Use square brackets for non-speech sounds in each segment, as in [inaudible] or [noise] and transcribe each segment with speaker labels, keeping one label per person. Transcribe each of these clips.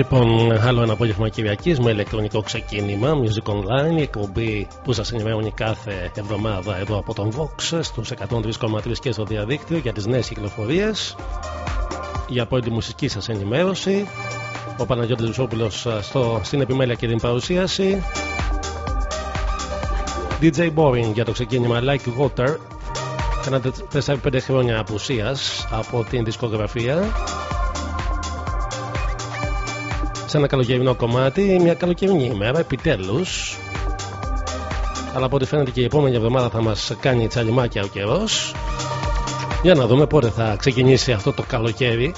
Speaker 1: Λοιπόν, άλλο ένα απόγευμα Κυριακής με ηλεκτρονικό ξεκίνημα. Music Online, η εκπομπή που σας ενημερώνει κάθε εβδομάδα εδώ από τον Vox στους 103,3 και στο διαδίκτυο για τις νέες κυκλοφορίες. Για πρώτη μουσική σας ενημέρωση. Ο Παναγιώτης Ζουσόπουλος στην επιμέλεια και την παρουσίαση. DJ Boring για το ξεκίνημα Like Water. Κάνα 4-5 χρόνια απουσίας από την δισκογραφία σε ένα καλοκαιρινό κομμάτι, μια καλοκαιρινή ημέρα, επιτέλους. Αλλά από ό,τι φαίνεται και η επόμενη εβδομάδα θα μας κάνει τσαλιμάκια ο καιρός. Για να δούμε πότε θα ξεκινήσει αυτό το καλοκαίρι.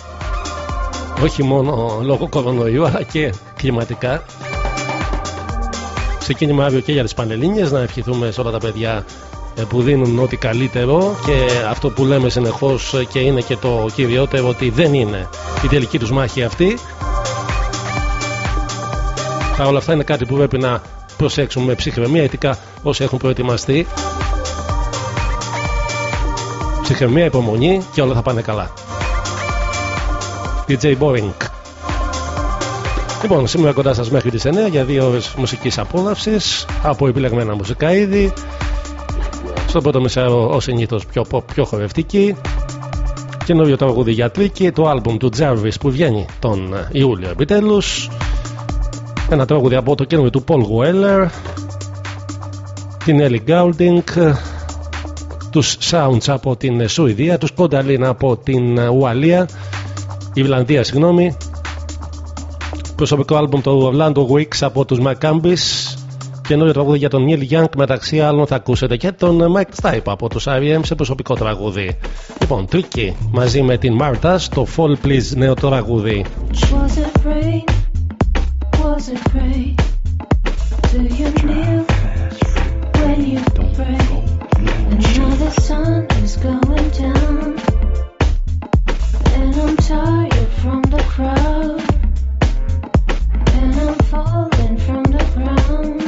Speaker 1: Όχι μόνο λόγω κορονοϊού, αλλά και κλιματικά. Ξεκίνημα αύριο και για τις Πανελλήνιες. Να ευχηθούμε σε όλα τα παιδιά ε, που δίνουν ό,τι καλύτερο και αυτό που λέμε συνεχώς και είναι και το κυριότερο ότι δεν είναι η τελική τους μάχη αυτή Παρ' όλα αυτά είναι κάτι που πρέπει να προσέξουμε με ψυχραιμία ειδικά όσοι έχουν προετοιμαστεί. Ψυχραιμία, υπομονή και όλα θα πάνε καλά. DJ Boring. Λοιπόν, σήμερα κοντά σας μέχρι τις 9 για δύο ώρες μουσικής απόλαυσης από επιλεγμένα μουσικά είδη. Στο πρώτο μισάρο ως συνήθως πιο pop, πιο χορευτική. Καινούριο τραγούδι για τρίκη το άλμπουμ του Jarvis που βγαίνει τον Ιούλιο επιτέλους ένα τραγούδι από το καινούριο του Paul Weller την Ellie Goulding τους Sounds από την Σουηδία τους Κονταλίν από την Ουαλία Ιρλανδία συγγνώμη προσωπικό άλμπουμ του Orlando Weeks από τους Maccabees καινούριο τραγούδι για τον Neil Young μεταξύ άλλων θα ακούσετε και τον Mike Stipe από τους R.E.M. σε προσωπικό τραγούδι λοιπόν Tricky μαζί με την Marta στο Fall Please νέο τραγούδι Was it rain? Was it rain? Do you kneel when you pray? And now the sun is going down And I'm tired from the crowd And I'm falling from the ground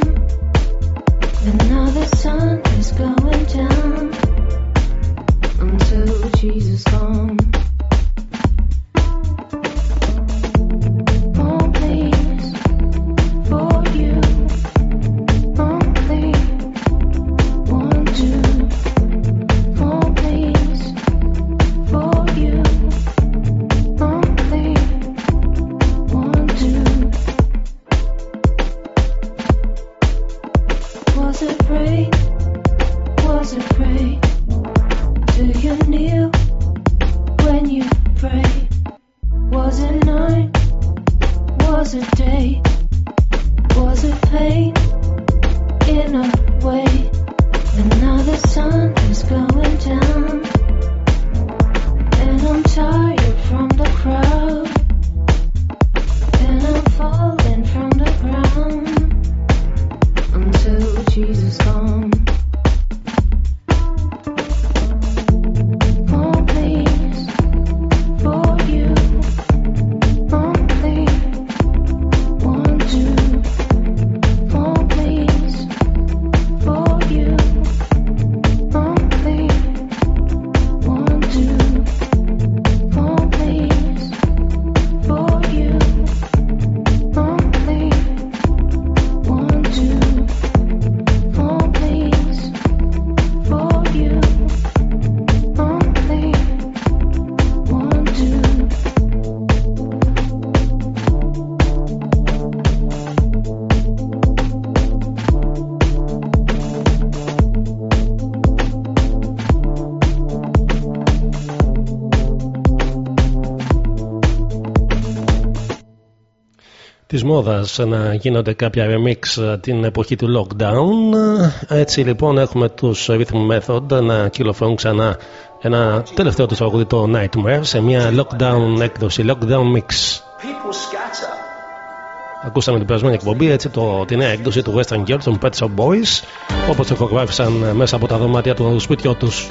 Speaker 1: And now the sun is going down until Jesus comes. was a day. Μόδας να γίνονται κάποια remix ε, την εποχή του lockdown. Έτσι λοιπόν έχουμε τους Rhythm Method να κυκλοφορούν ξανά ένα τελευταίο τους τραγούδι το Nightmare σε μια lockdown έκδοση, lockdown mix. Ακούσαμε την περασμένη εκπομπή, έτσι, το, τη νέα έκδοση του Western Girls των Pet Shop Boys, όπως ηχογράφησαν μέσα από τα δωμάτια του σπιτιού τους.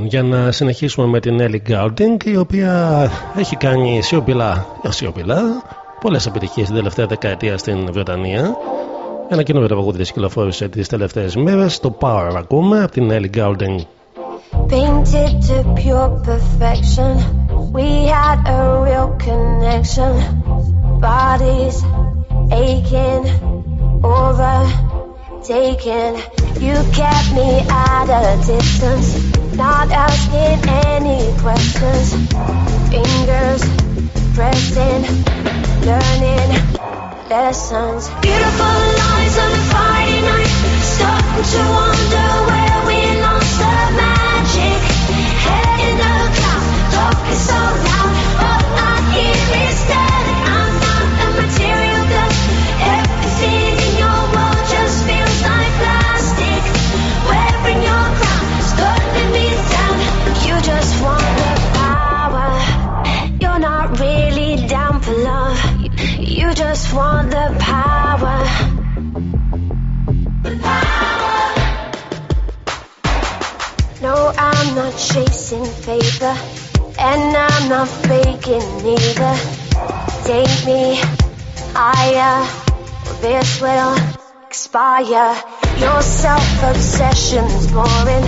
Speaker 1: Λοιπόν, για να συνεχίσουμε με την Ellie Goulding, η οποία έχει κάνει σιωπηλά, σιωπηλά πολλές επιτυχίες την τελευταία δεκαετία στην Βρετανία. Ένα καινούριο τραγούδι της κυκλοφόρησε τις τελευταίες μέρες, το Power ακούμε από την Ellie Goulding.
Speaker 2: Painted to pure perfection, we had a real connection. Bodies aching, overtaken. You kept me at a distance. Not asking any questions. Fingers pressing, learning lessons. Beautiful lines on a Friday night. Starting to wonder where we lost the magic. Head in the clouds, talking so loud. All I hear is static. Chasing favor. And I'm not faking either. Take me higher. This will expire. Your self obsession's boring.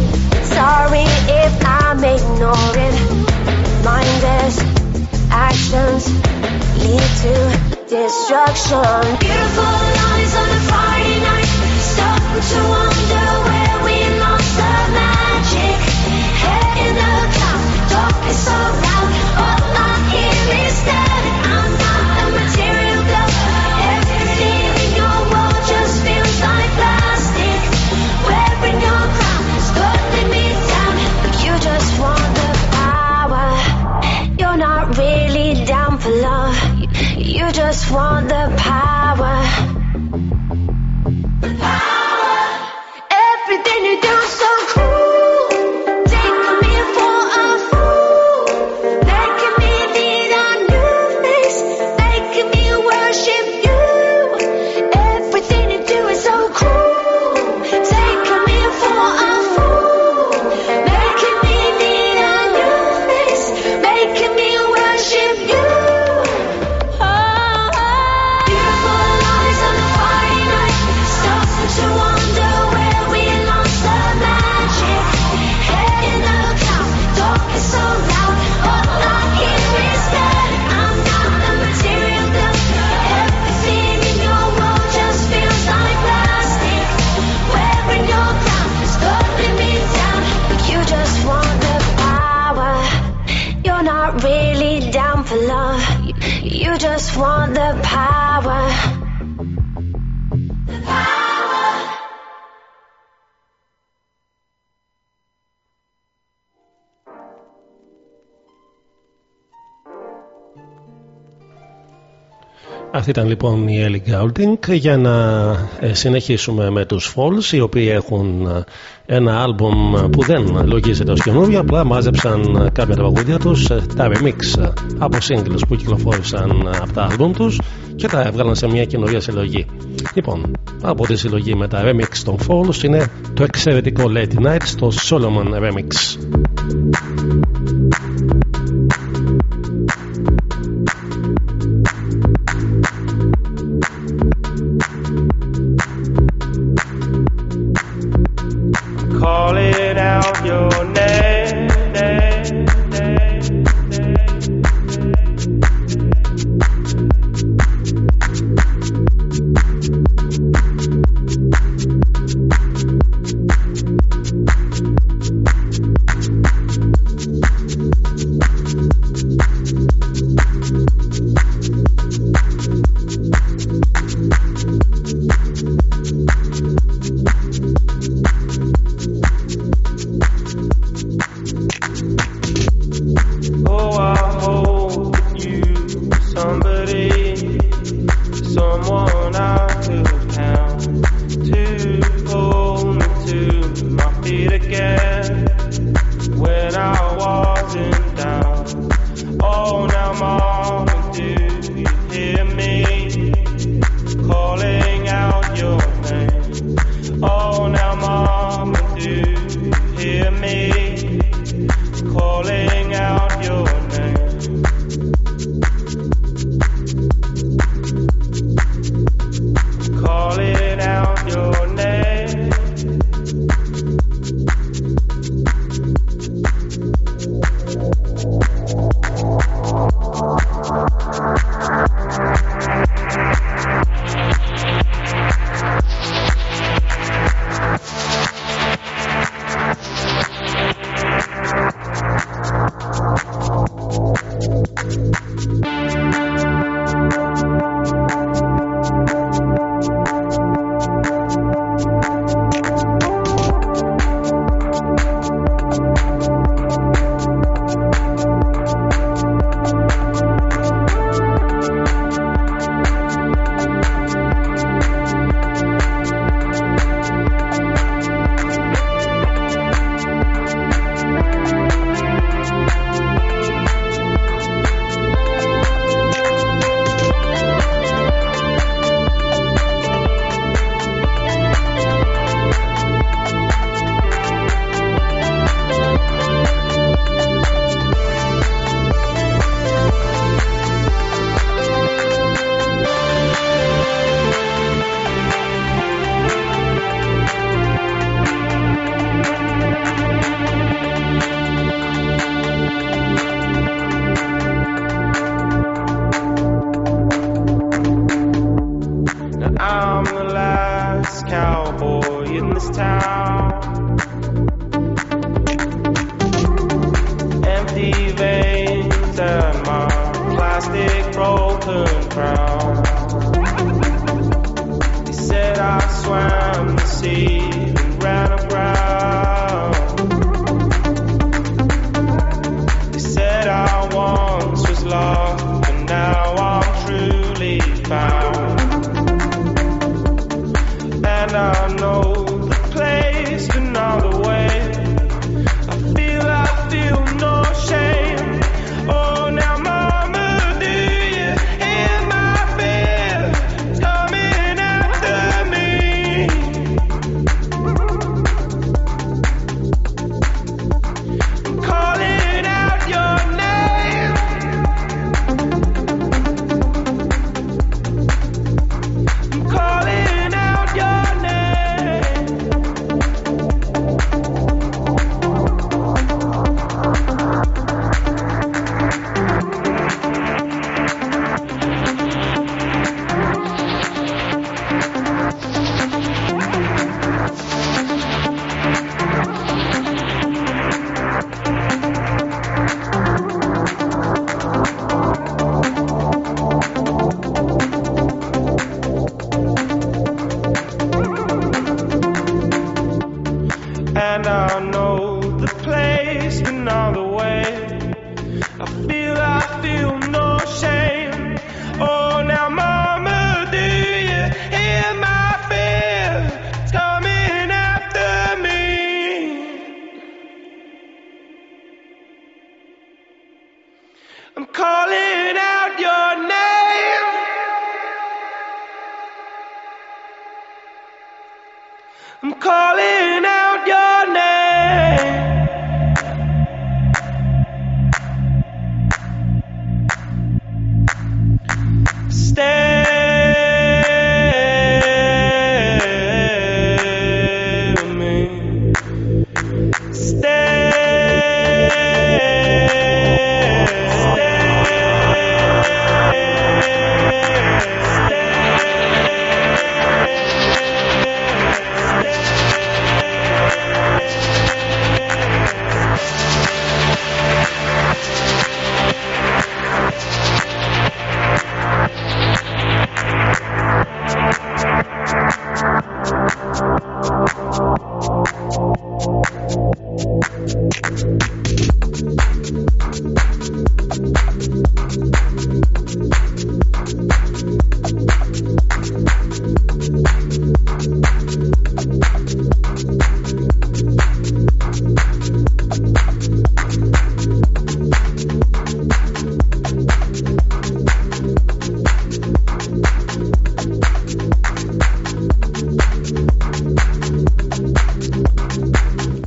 Speaker 2: Sorry if I'm ignoring. Mindless actions lead to destruction. Beautiful lies on a Friday night. Starting to wonder just want the power.
Speaker 1: Αυτή ήταν λοιπόν η Ellie Goulding. Για να ε, συνεχίσουμε με τους Falls οι οποίοι έχουν ε, ένα άλμπομ που δεν λογίζεται ως καινούριο απλά μάζεψαν ε, κάποια τραγούδια τους τα remix από singles που κυκλοφόρησαν από τα άλμπομ τους και τα έβγαλαν σε μια καινούργια συλλογή. Λοιπόν από τη συλλογή με τα remix των Falls είναι το εξαιρετικό Late Night στο Solomon Remix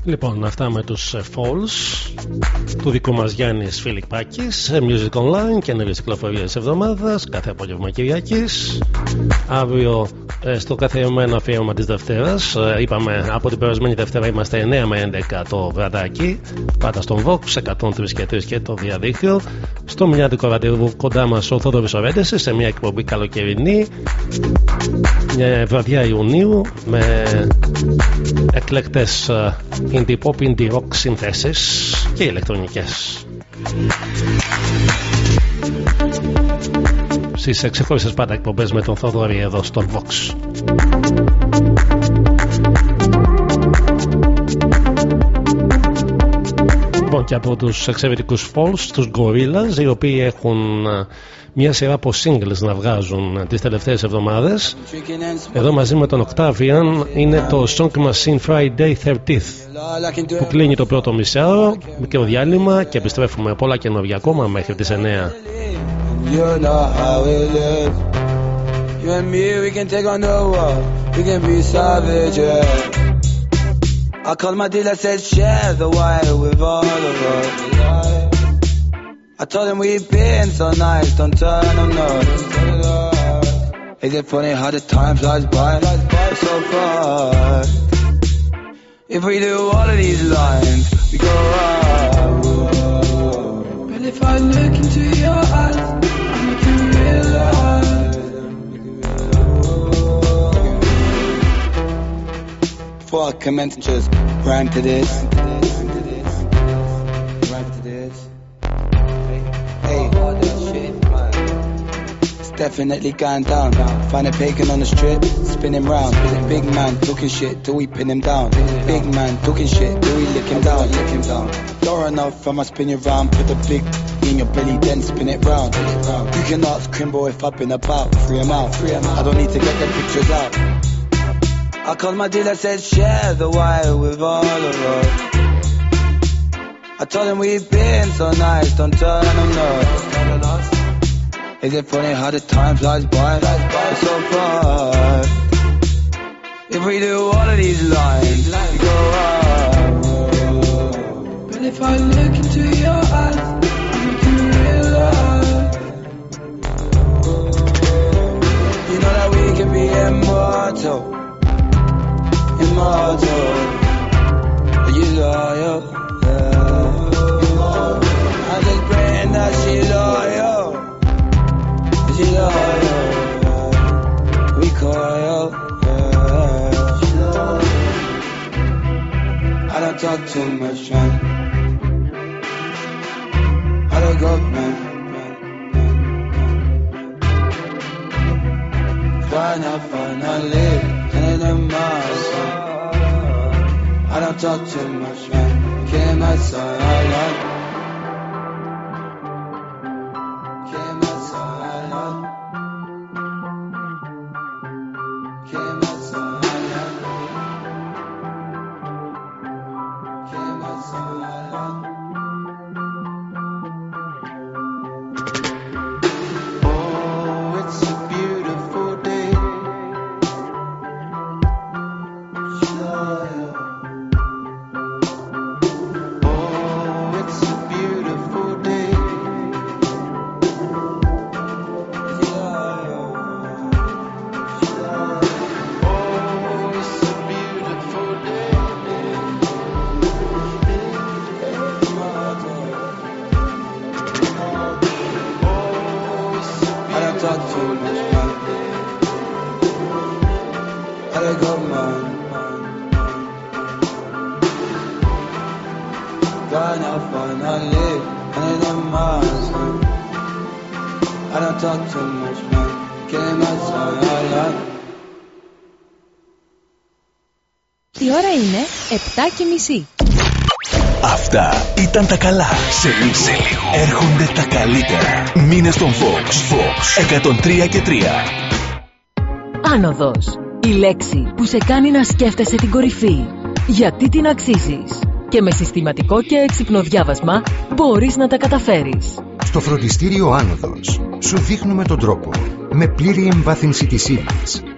Speaker 1: Λοιπόν, αυτά με τους ε, Foals. Του δικού μας Γιάννη Φιλιππάκη σε Music Online και νέες κυκλοφορίες εβδομάδας κάθε απόγευμα Κυριακής. Αύριο ε, στο καθιερωμένο αφιέρωμα της Δευτέρας ε, είπαμε από την περασμένη Δευτέρα είμαστε 9 με 11 το βραδάκι. Πάντα στον Vox 103 και 3 και το διαδίκτυο. Στο μηνιάτικο ραντεβού κοντά μας ο Θόδωρης Ορέντεσης σε μια εκπομπή καλοκαιρινή. μια βραδιά Ιουνίου με εκλεκτές ε, indie pop, indie rock συνθέσεις και ηλεκτρονικές. Στις εξεχώρισες πάντα εκπομπές με τον Θοδωρή εδώ στον Vox. Και από τους εξαιρετικούς Falls, τους Gorillaz, οι οποίοι έχουν ε, μια σειρά από singles να βγάζουν τις τελευταίες εβδομάδες. Εδώ μαζί με τον Octavian είναι το Song Machine Friday 30th που κλείνει το πρώτο μισάωρο, μικρό διάλειμμα και επιστρέφουμε πολλά καινούργια ακόμα μέχρι τις 9.
Speaker 3: I called my dealer, said share the wire with all of us. I told him we've been so nice, don't turn on us. Is it funny how the time flies by so fast? If we do all of these lines, we go out. But if I look into your eyes, I make you realize. Before I commence, just rhyme to this. It's definitely going down. Find a bacon on the strip, spin him round. Big man talking shit, do we pin him down? Big man talking shit, do we lick him down? Lick him down. Door enough, I'ma spin you round. Put the big in your belly, then spin it round. You can ask Crimbo if I've been about. Free him out. I don't need to get the pictures out. I called my dealer, said share the wire with all of us. I told him we've been so nice, don't turn them lost. Is it funny how the time flies by? It's so fast. If we do all of these lines, we go up. But if I look into your eyes, you realize. You know that we can be immortal immortal. You loyal. I'm just praying that she loyal. She loyal. We coil. I don't talk too much. I don't go, man. Why not finally? I don't talk too much, man. Can't I like.
Speaker 4: 7.30.
Speaker 5: Αυτά ήταν τα καλά. Σε λίγο, έρχονται τα καλύτερα. Μήνε στον Fox. Fox 103 και 3.
Speaker 4: Άνοδος. Η λέξη που σε κάνει να σκέφτεσαι την κορυφή. Γιατί την αξίζεις; Και με συστηματικό και έξυπνο διάβασμα μπορείς να τα καταφέρεις.
Speaker 6: Στο φροντιστήριο Άνοδος σου δείχνουμε τον τρόπο. Με πλήρη εμβάθυνση της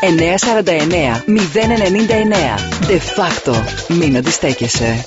Speaker 7: 949 099. De facto. Μην αντιστέκεσαι.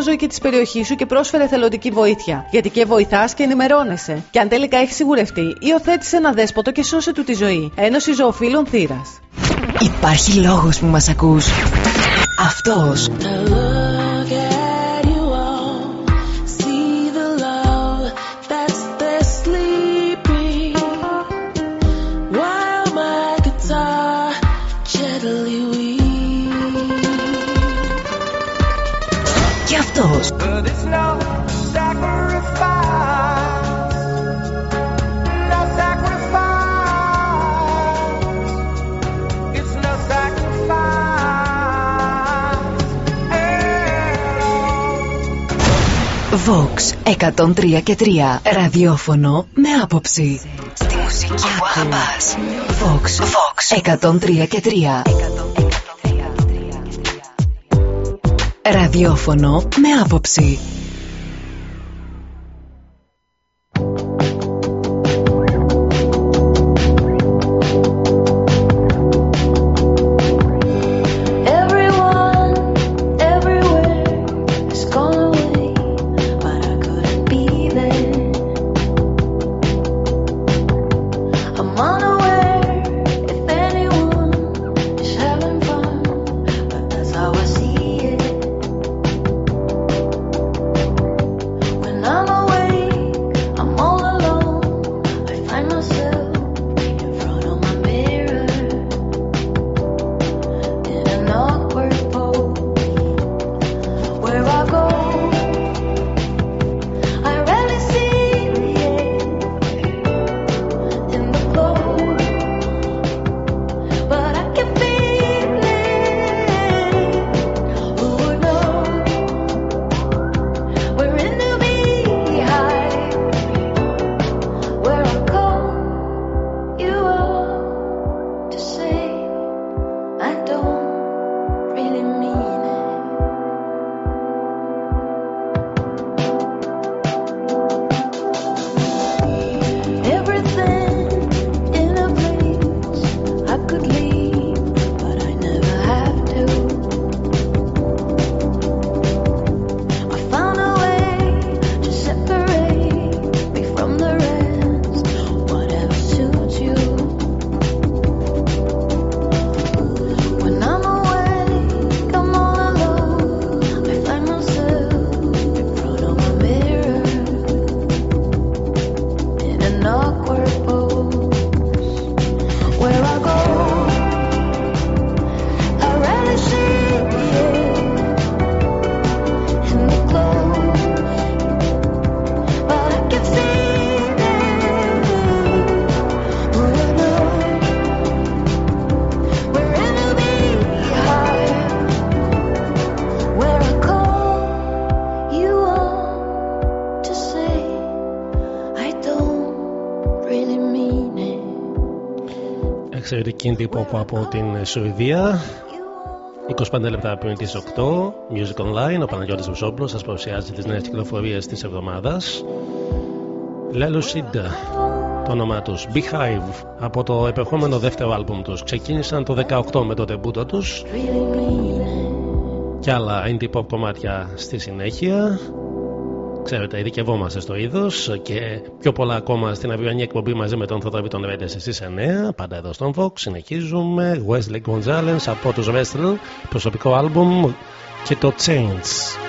Speaker 8: φιλοζωία ζωή και της περιοχής σου και πρόσφερε θελοντική βοήθεια. Γιατί και βοηθάς και ενημερώνεσαι. Και αν τελικά έχεις σιγουρευτεί, υιοθέτησε ένα δέσποτο και σώσε του τη ζωή. Ένωση Ζωοφίλων Θήρα.
Speaker 9: Υπάρχει λόγος που μας ακούς. Αυτός. Vox 103 και 3 Ραδιόφωνο με άποψη. Στη μουσική που αγαπάς. Vox, Vox 103 και 3 Ραδιόφωνο με άποψη.
Speaker 1: Indie pop από την Σουηδία. 25 λεπτά πριν τις 8 Music Online, ο Παναγιώτης Βουσόμπλος σας παρουσιάζει τις νέες κυκλοφορίες της εβδομάδας. Lelucid το όνομά τους Beehive από το επερχόμενο δεύτερο άλμπουμ τους. Ξεκίνησαν το 18 με το τεμπούτο τους. Και άλλα indie pop κομμάτια στη συνέχεια Ξέρετε, ειδικευόμαστε στο είδος και πιο πολλά ακόμα στην αυριανή εκπομπή μαζί με τον Θοδωρή των Ρέντες στι 9. Πάντα εδώ στον Vox. Συνεχίζουμε. Wesley Gonzalez από τους Wrestle, προσωπικό άλμπουμ και το Change.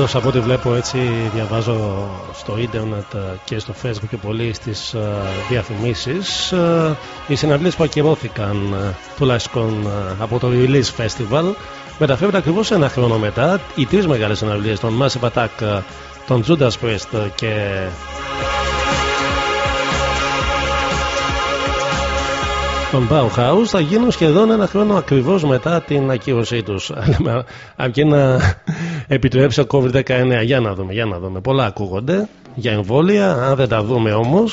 Speaker 10: Πάντως από ό,τι βλέπω έτσι διαβάζω στο ίντερνετ και στο facebook και πολύ στις ε, διαφημίσεις. Ε, οι συναυλίες που ακυρώθηκαν ε, τουλάχιστον από το Release Festival μεταφέρονται ακριβώς ένα χρόνο μετά. Οι τρεις μεγάλες συναυλίες των Massive Attack, των Judas Priest και των Bauhaus θα γίνουν σχεδόν ένα χρόνο ακριβώς μετά την ακύρωσή τους. [laughs] Αρκεί να επιτρέψει ο COVID-19. Για να δούμε, για να δούμε. Πολλά ακούγονται για εμβόλια. Αν δεν τα δούμε όμως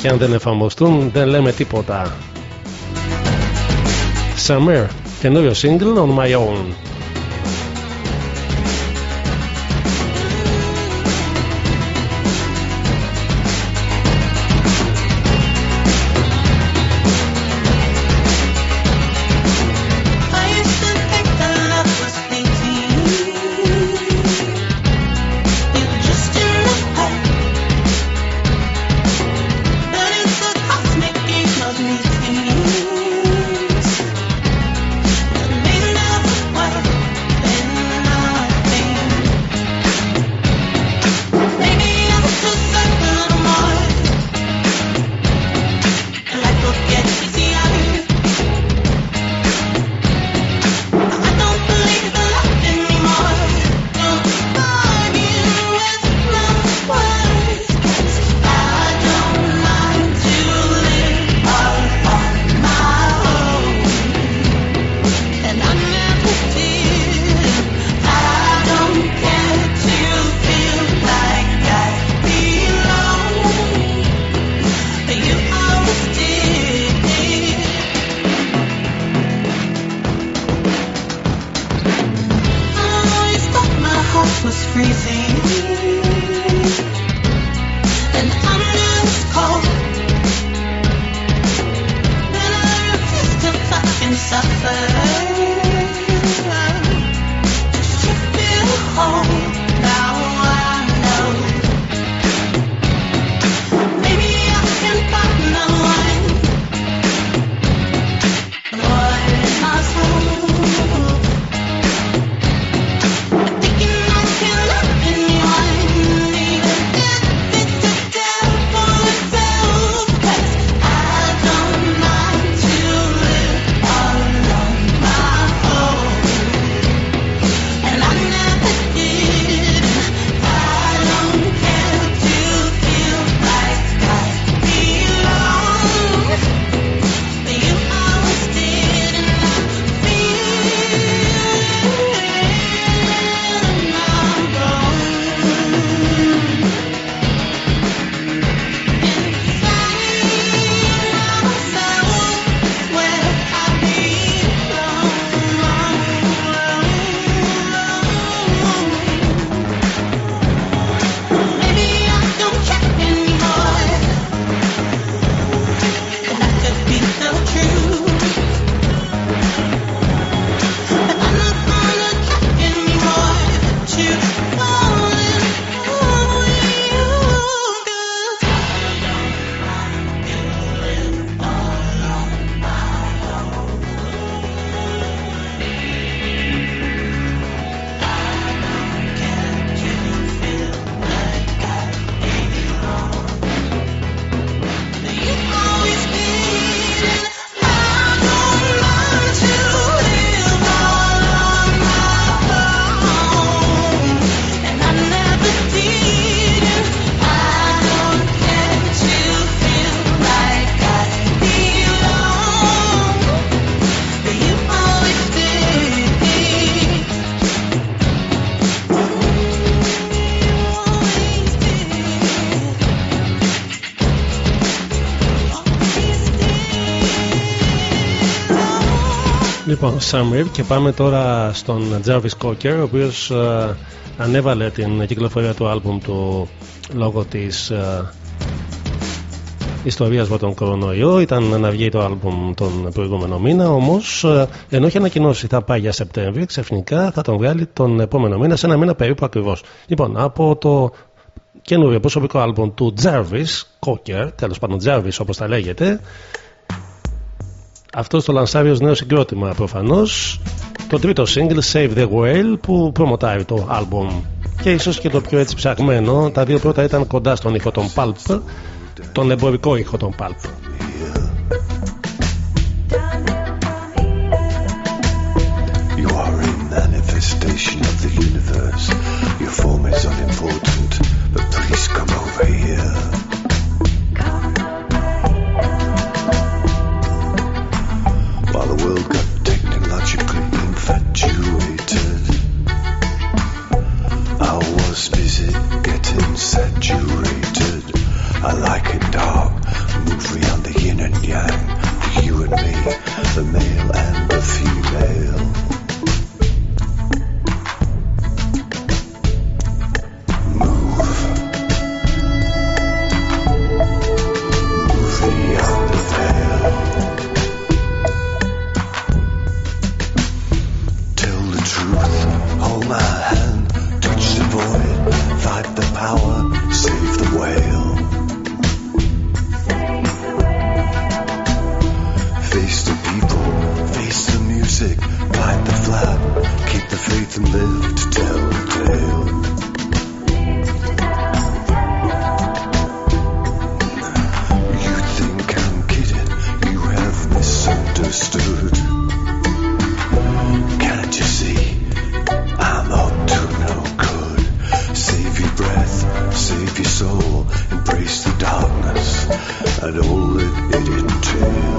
Speaker 10: και αν δεν εφαρμοστούν, δεν λέμε τίποτα. Summer, καινούριο single on my own.
Speaker 1: Λοιπόν, Summer και πάμε τώρα στον Jarvis Cocker ο οποίος uh, ανέβαλε την κυκλοφορία του άλμπουμ του λόγω της uh, ιστορίας με τον κορονοϊό. Ήταν να βγει το άλμπουμ τον προηγούμενο μήνα όμως uh, ενώ είχε ανακοινώσει θα πάει για Σεπτέμβριο ξαφνικά θα τον βγάλει τον επόμενο μήνα σε ένα μήνα περίπου ακριβώς. Λοιπόν από το καινούριο προσωπικό άλμπουμ του Jarvis Cocker τέλος πάντων Jarvis όπως τα λέγεται αυτό το λανσάρει ως νέο συγκρότημα προφανώς το τρίτο single Save the Whale που προμοτάρει το album και ίσως και το πιο έτσι ψαγμένο τα δύο πρώτα ήταν κοντά στον ήχο των Pulp τον εμπορικό ήχο των Pulp
Speaker 11: You are a manifestation of the universe. Your form is unimportant, but please come over here. Saturated. I like it dark, movie on the yin and yang. You and me, the male and the female. Fight the power, save the whale. Face the people, face the music, fight the flag, keep the faith and live to tell the tale. misunderstood. Can't you see? soul the darkness and all that it entails.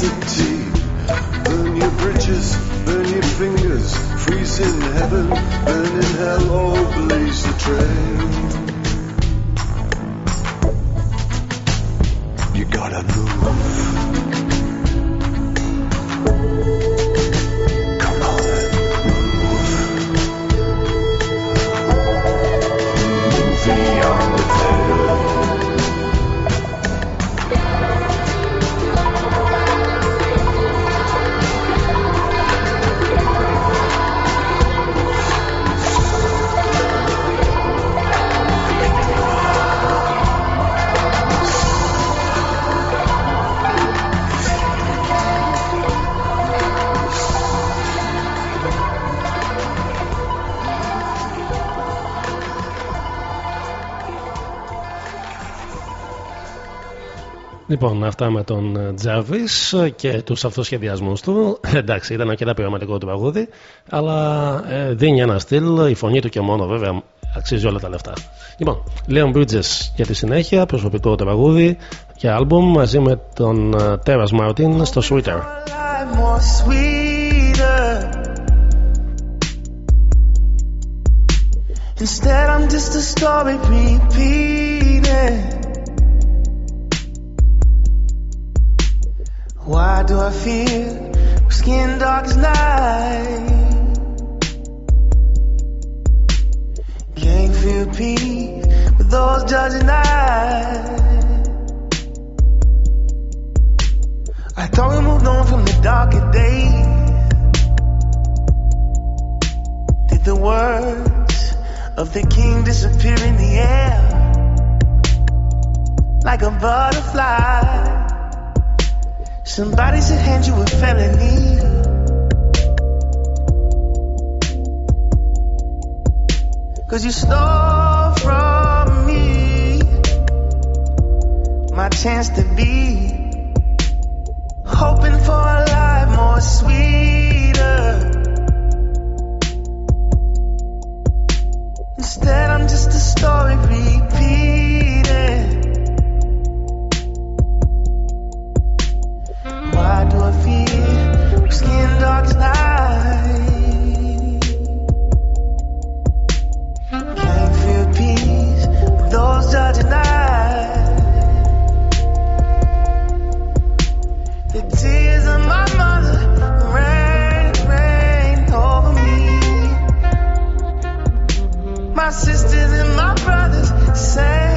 Speaker 11: music to
Speaker 1: Λοιπόν, αυτά με τον Τζάβις και τους αυτοσχεδιασμούς του. Εντάξει, ήταν αρκετά πειραματικό το τραγούδι, αλλά ε, δίνει ένα στυλ. Η φωνή του και μόνο βέβαια αξίζει όλα τα λεφτά. Λοιπόν, Leon Bridges για τη συνέχεια, προσωπικό τραγούδι και άλμπουμ μαζί με τον Terrace Martin στο Sweeter. Instead, I'm just a story repeating. Do I feel skin dark as night? Can't feel peace with those judging eyes. I thought we moved on from the darker days. Did the words of the king disappear in the air like a butterfly? Somebody said hand you a felony. Cause you stole from me my chance to be hoping for a life more sweeter. Instead, I'm just a story repeating. Why do I feel skin dark as night? Can't feel peace with those judging eyes. The tears of my mother rain, rain over me. My sisters and my brothers sang,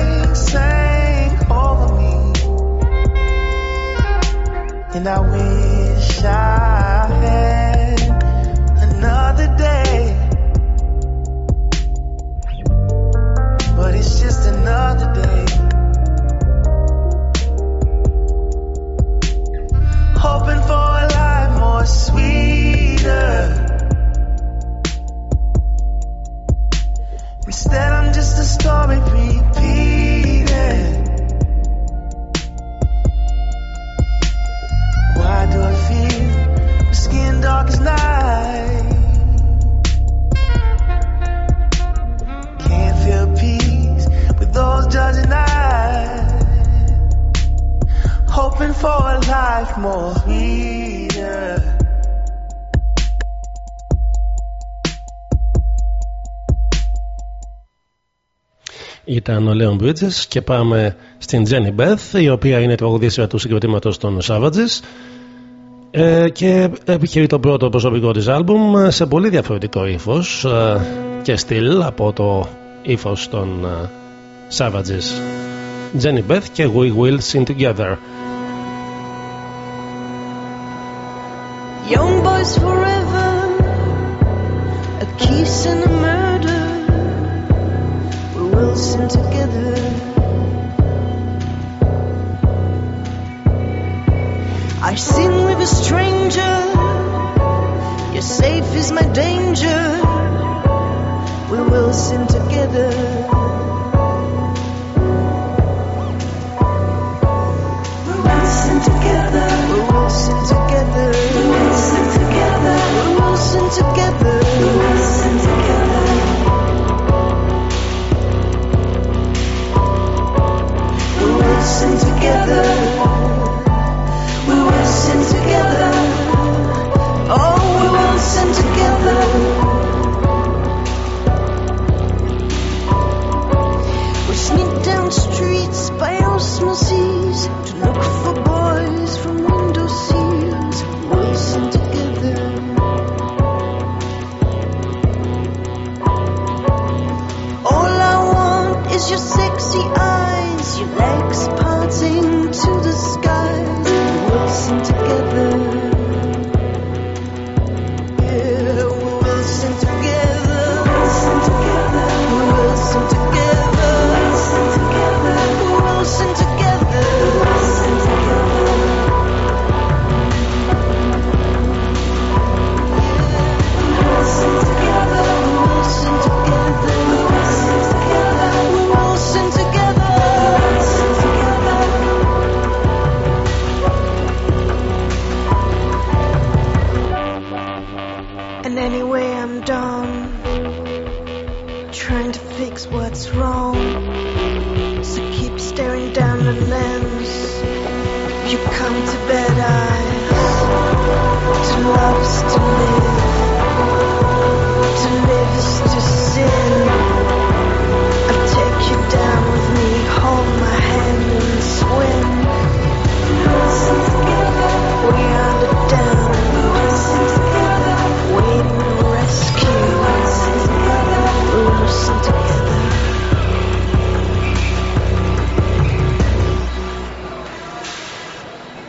Speaker 1: And I wish I had another day. but it's just another day. Hoping for a life more sweeter. Instead, I'm just a story repeating. Life more sweeter. Ήταν ο Λέον Bridges και πάμε στην Jenny Beth η οποία είναι τραγουδίστρια του συγκροτήματος των Savages ε, και επιχειρεί το πρώτο προσωπικό της άλμπουμ σε πολύ διαφορετικό ύφος ε, και στυλ από το ύφος των uh, Savages. Jenny Beth και We Will Sing Together.
Speaker 12: Young boys forever, a kiss and a murder. We will sing together. I sing with a stranger. Your safe is my danger. We will sing together. We will sing together. We will sing together listen together. We listen together. We listen together. Like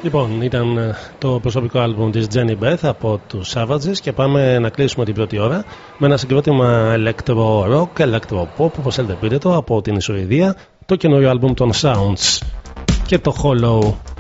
Speaker 1: Λοιπόν, ήταν ε, το προσωπικό άλμπουμ της Jenny Beth από τους Savages και πάμε να κλείσουμε την πρώτη ώρα με ένα συγκρότημα electro rock, electro pop, όπως θέλετε πείτε το, από την Σουηδία, το καινούριο άλμπουμ των Sounds και το Hollow.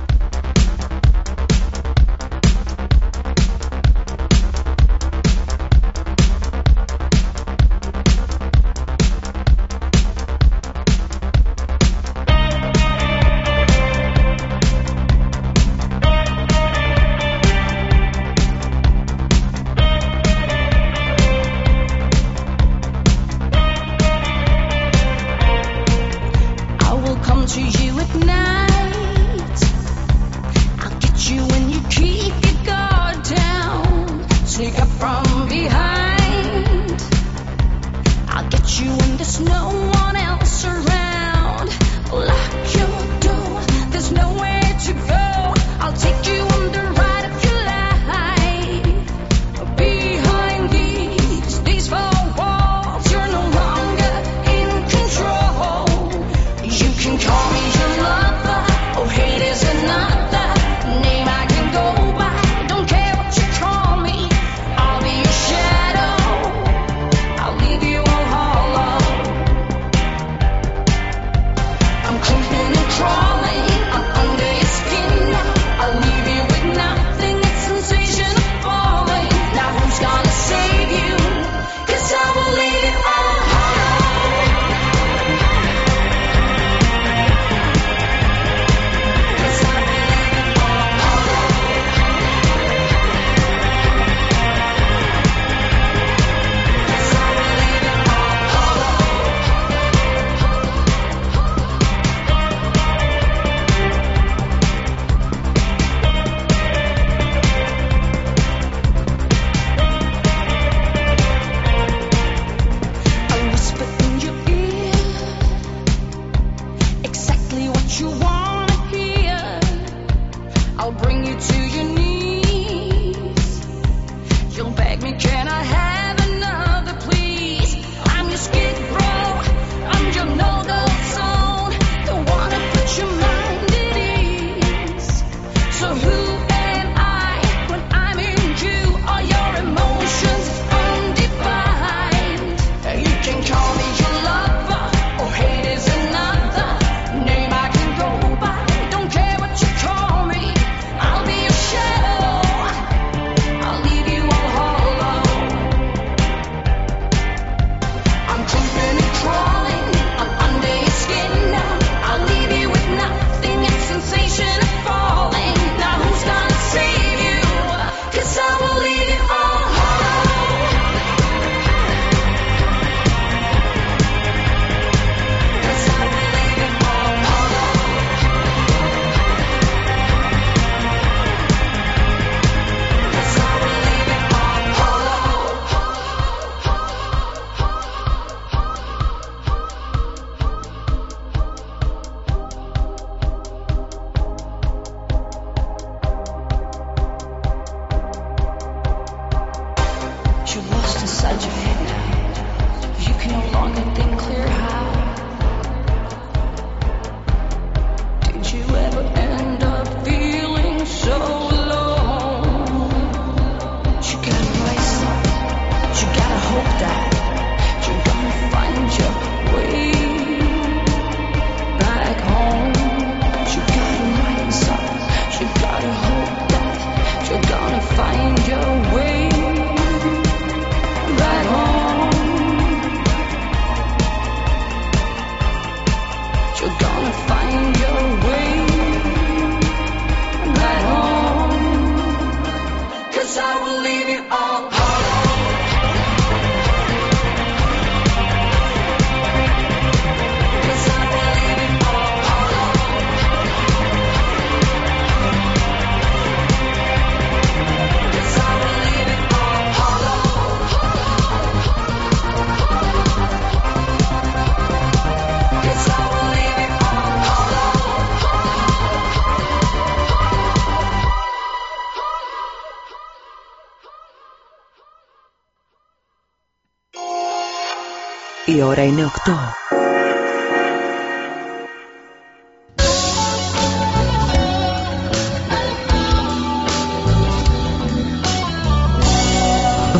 Speaker 9: Η είναι 8.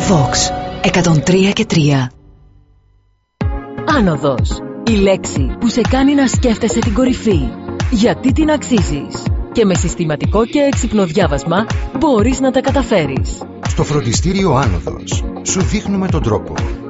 Speaker 9: Vox 103 και 3
Speaker 4: Άνοδος. Η λέξη που σε κάνει να σκέφτεσαι την κορυφή. Γιατί την αξίζεις; Και με συστηματικό και έξυπνο διάβασμα Μπορείς να τα καταφέρεις.
Speaker 6: Στο φροντιστήριο Άνοδος Σου δείχνουμε τον τρόπο.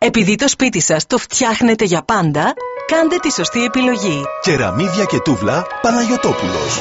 Speaker 9: Επειδή το σπίτι σας το φτιάχνετε για πάντα, κάντε τη σωστή επιλογή.
Speaker 5: Κεραμίδια και τούβλα Παναγιωτόπουλος.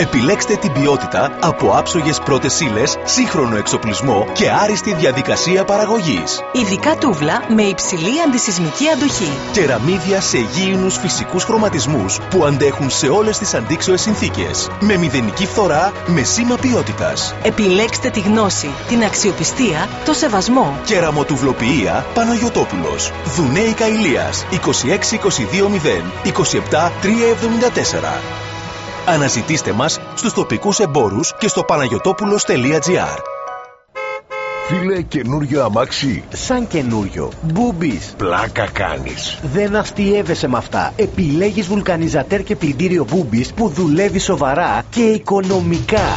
Speaker 5: Επιλέξτε την ποιότητα από άψογες πρώτες ύλες, σύγχρονο εξοπλισμό και άριστη διαδικασία παραγωγής.
Speaker 9: Ειδικά τούβλα με υψηλή αντισυσμική αντοχή.
Speaker 5: Κεραμίδια σε γήινους φυσικούς χρωματισμούς που αντέχουν σε όλες τις αντίξωες συνθήκες. Με μηδενική φθορά, με σήμα ποιότητας.
Speaker 9: Επιλέξτε τη γνώση, την αξιοπιστία, το σεβασμό.
Speaker 5: Κεραμοτουβλοποιία Παναγιωτόπουλος. Δουνέικα Ηλίας 26220 27 374. Αναζητήστε μας στους τοπικούς εμπόρους και στο παναγιωτόπουλος.gr
Speaker 13: Φίλε, καινούριο αμάξι.
Speaker 14: Σαν καινούριο. Μπούμπης.
Speaker 13: Πλάκα κάνεις.
Speaker 14: Δεν αστείευεσαι με αυτά. Επιλέγεις βουλκανιζατέρ και πλυντήριο Μπούμπης που δουλεύει σοβαρά και οικονομικά.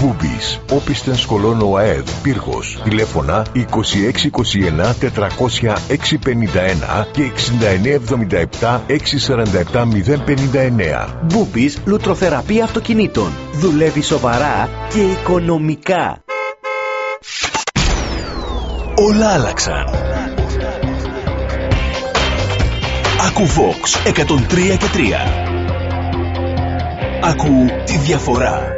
Speaker 13: Μπούμπης, όπισθεν σχολών ΟΑΕΔ, Πύργος, τηλέφωνα 2621 400 651 και 6977 647 059.
Speaker 14: Μπούμπης λουτροθεραπεία αυτοκινήτων. Δουλεύει σοβαρά και οικονομικά.
Speaker 5: Όλα άλλαξαν. Ακού Vox 103 και 3. Ακού τη διαφορά.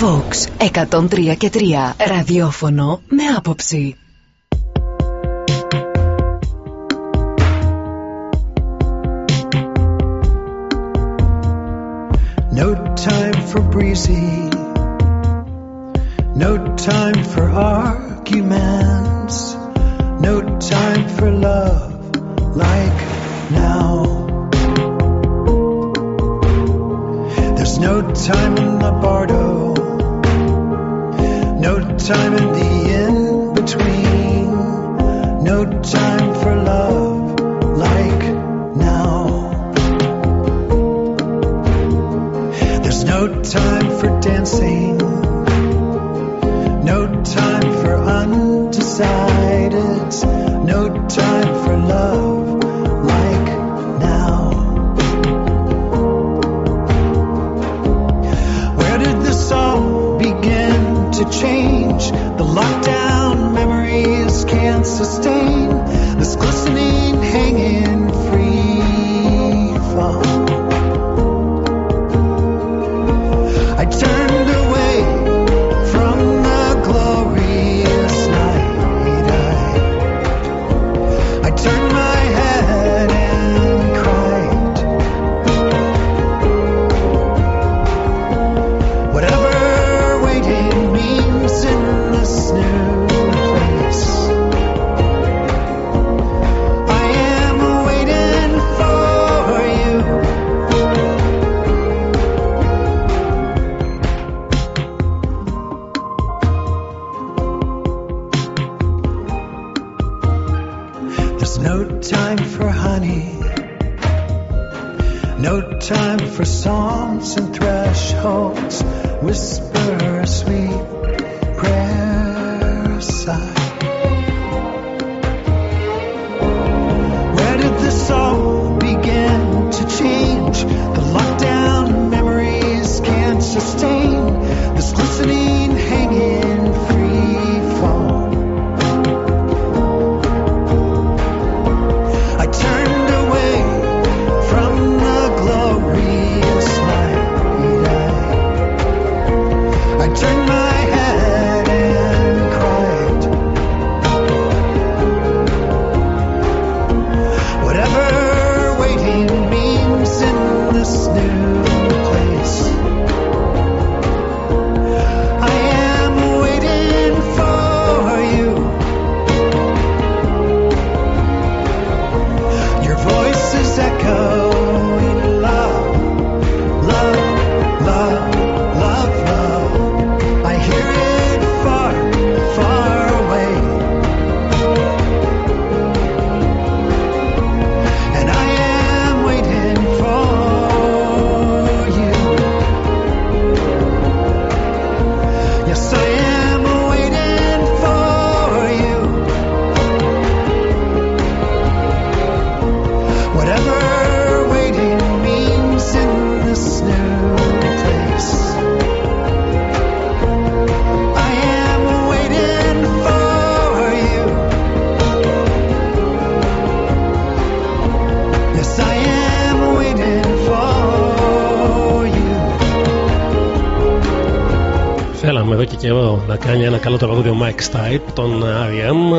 Speaker 9: Vox 103 και 3. Ραδιόφωνο με άποψη.
Speaker 15: No time for breezy. No time for arguments. No time for love like now. There's no time in the bardo. Time in the in between. No time for love like now. There's no time for dancing, no time for undecided, no time for love like now. Where did this all begin to change? Sustain. This glistening, hanging
Speaker 16: και καιρό να κάνει ένα καλό τραγούδι ο Mike Stipe, τον R.E.M.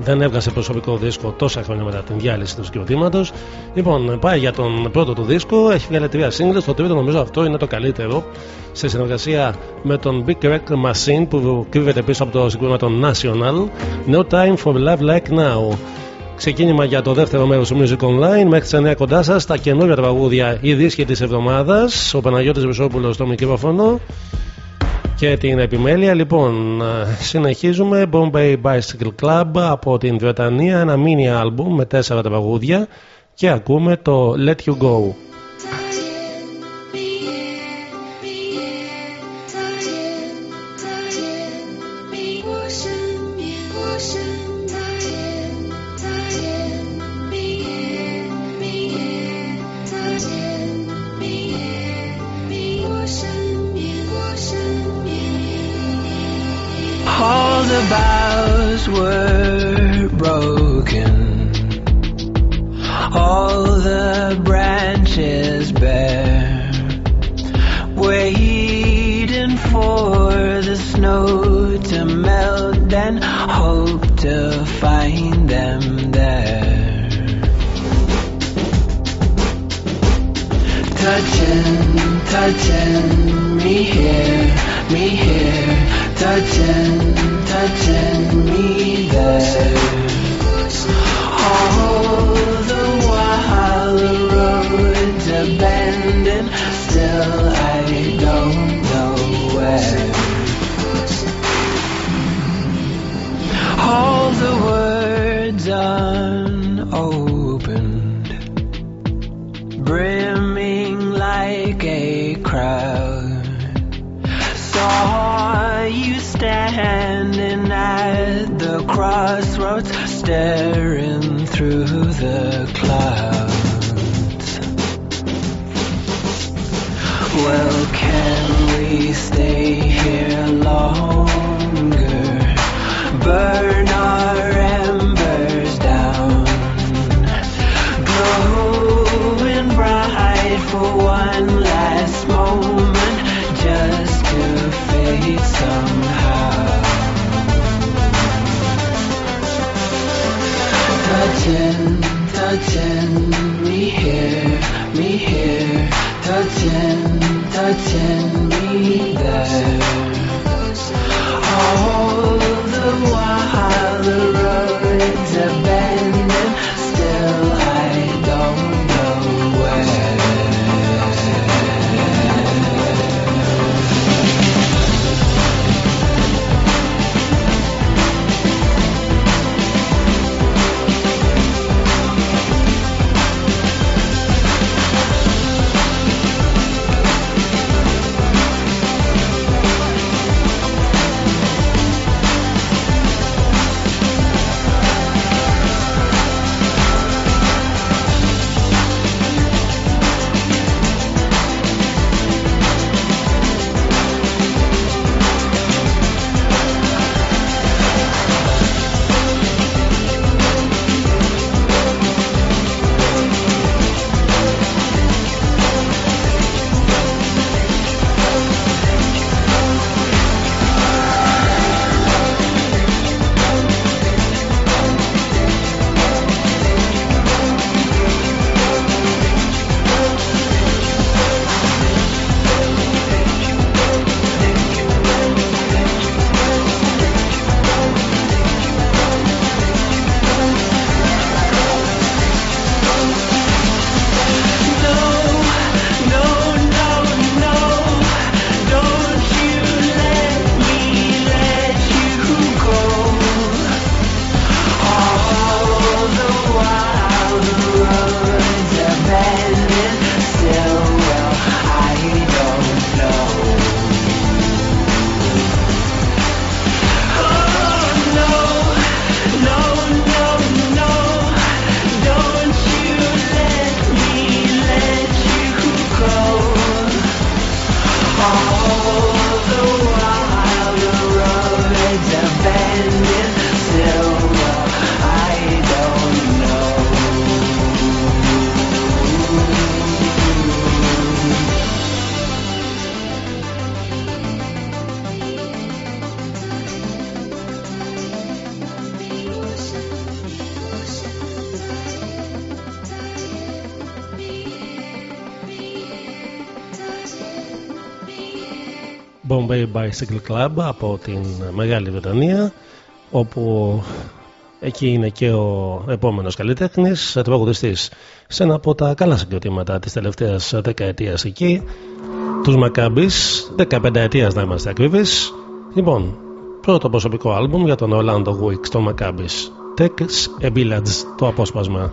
Speaker 16: Δεν έβγασε προσωπικό δίσκο τόσα χρόνια μετά την διάλυση του συγκροτήματος. Λοιπόν, πάει για τον πρώτο του δίσκο, έχει βγάλει τρία singles. Το τρίτο νομίζω αυτό είναι το καλύτερο σε συνεργασία με τον Big Wreck Machine που κρύβεται πίσω από το συγκρότημα των National. No Time for Love Like Now. Ξεκίνημα για το δεύτερο μέρος του Music Online. Μέχρι τις 9 κοντά σας τα καινούργια τραγούδια, οι δίσκοι της εβδομάδας. Ο Παναγιώτης Βεσόπουλο στο μικρόφωνο και την επιμέλεια. Λοιπόν, ε, συνεχίζουμε. Bombay Bicycle Club από την Βρετανία, ένα mini album με τέσσερα τραγούδια και ακούμε το Let You Go.
Speaker 1: Bombay Bicycle Club από την Μεγάλη Βρετανία όπου εκεί είναι και ο επόμενος καλλιτέχνης τραγουδιστής σε ένα από τα καλά συγκροτήματα της τελευταίας δεκαετίας εκεί τους Μακάμπης 15 ετίας να είμαστε ακριβείς. Λοιπόν πρώτο προσωπικό άλμπουμ για τον Orlando Wick των Μακάμπης. Takes a Village το απόσπασμα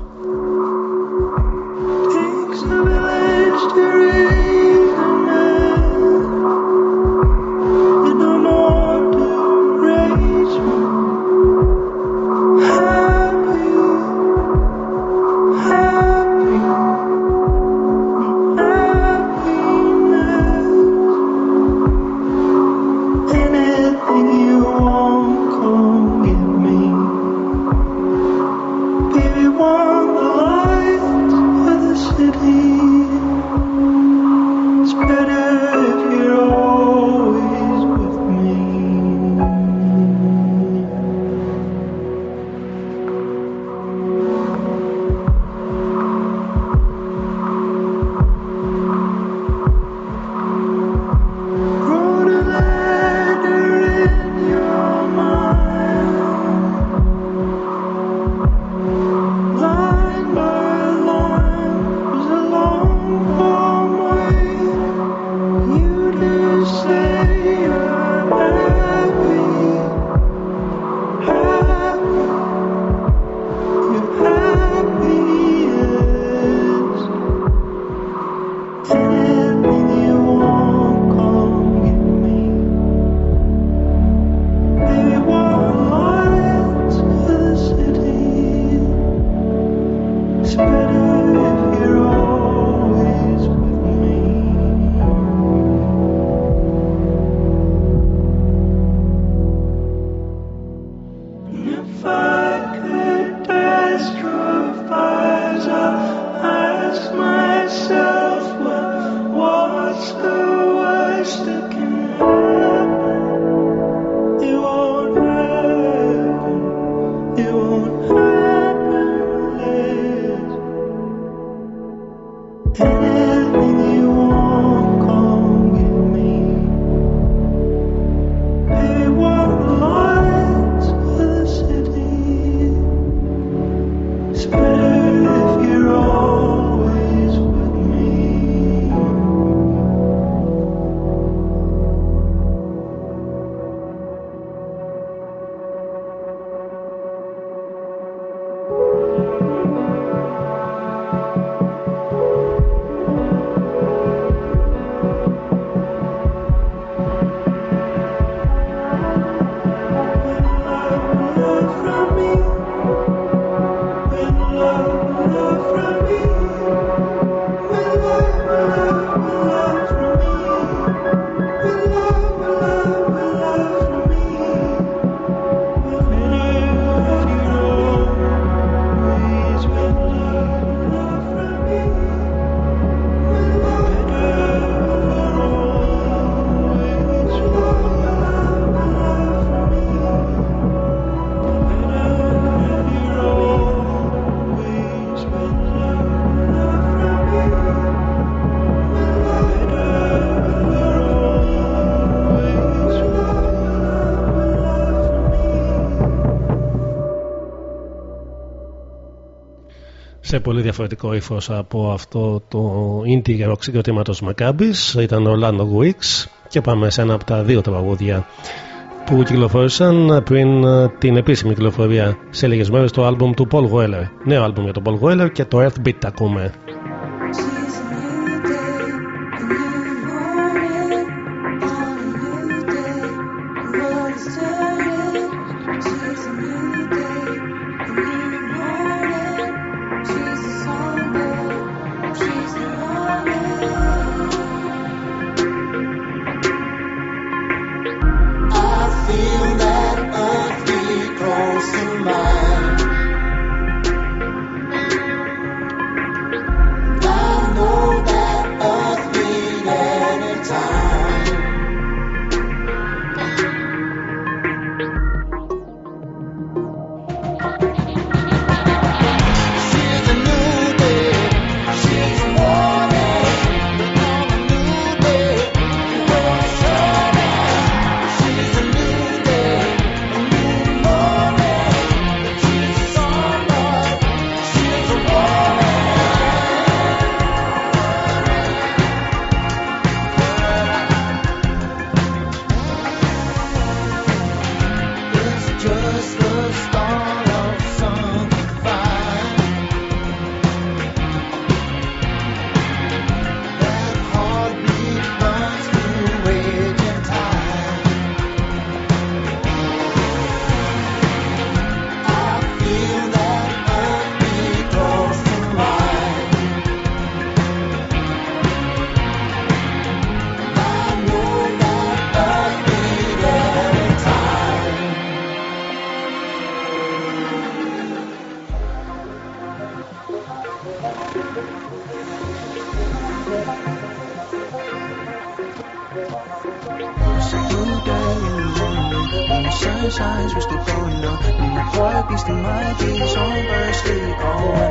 Speaker 1: σε πολύ διαφορετικό ύφος από αυτό το indie rock συγκροτήματο Maccabees. Ήταν ο Lando Weeks και πάμε σε ένα από τα δύο τραγούδια που κυκλοφόρησαν πριν την επίσημη κυκλοφορία σε λίγες μέρες. Το άλμπουμ του Paul Weller. Νέο άλμπουμ για τον Paul Weller και το Earthbeat ακούμε piece to my jeans on First Street. Oh,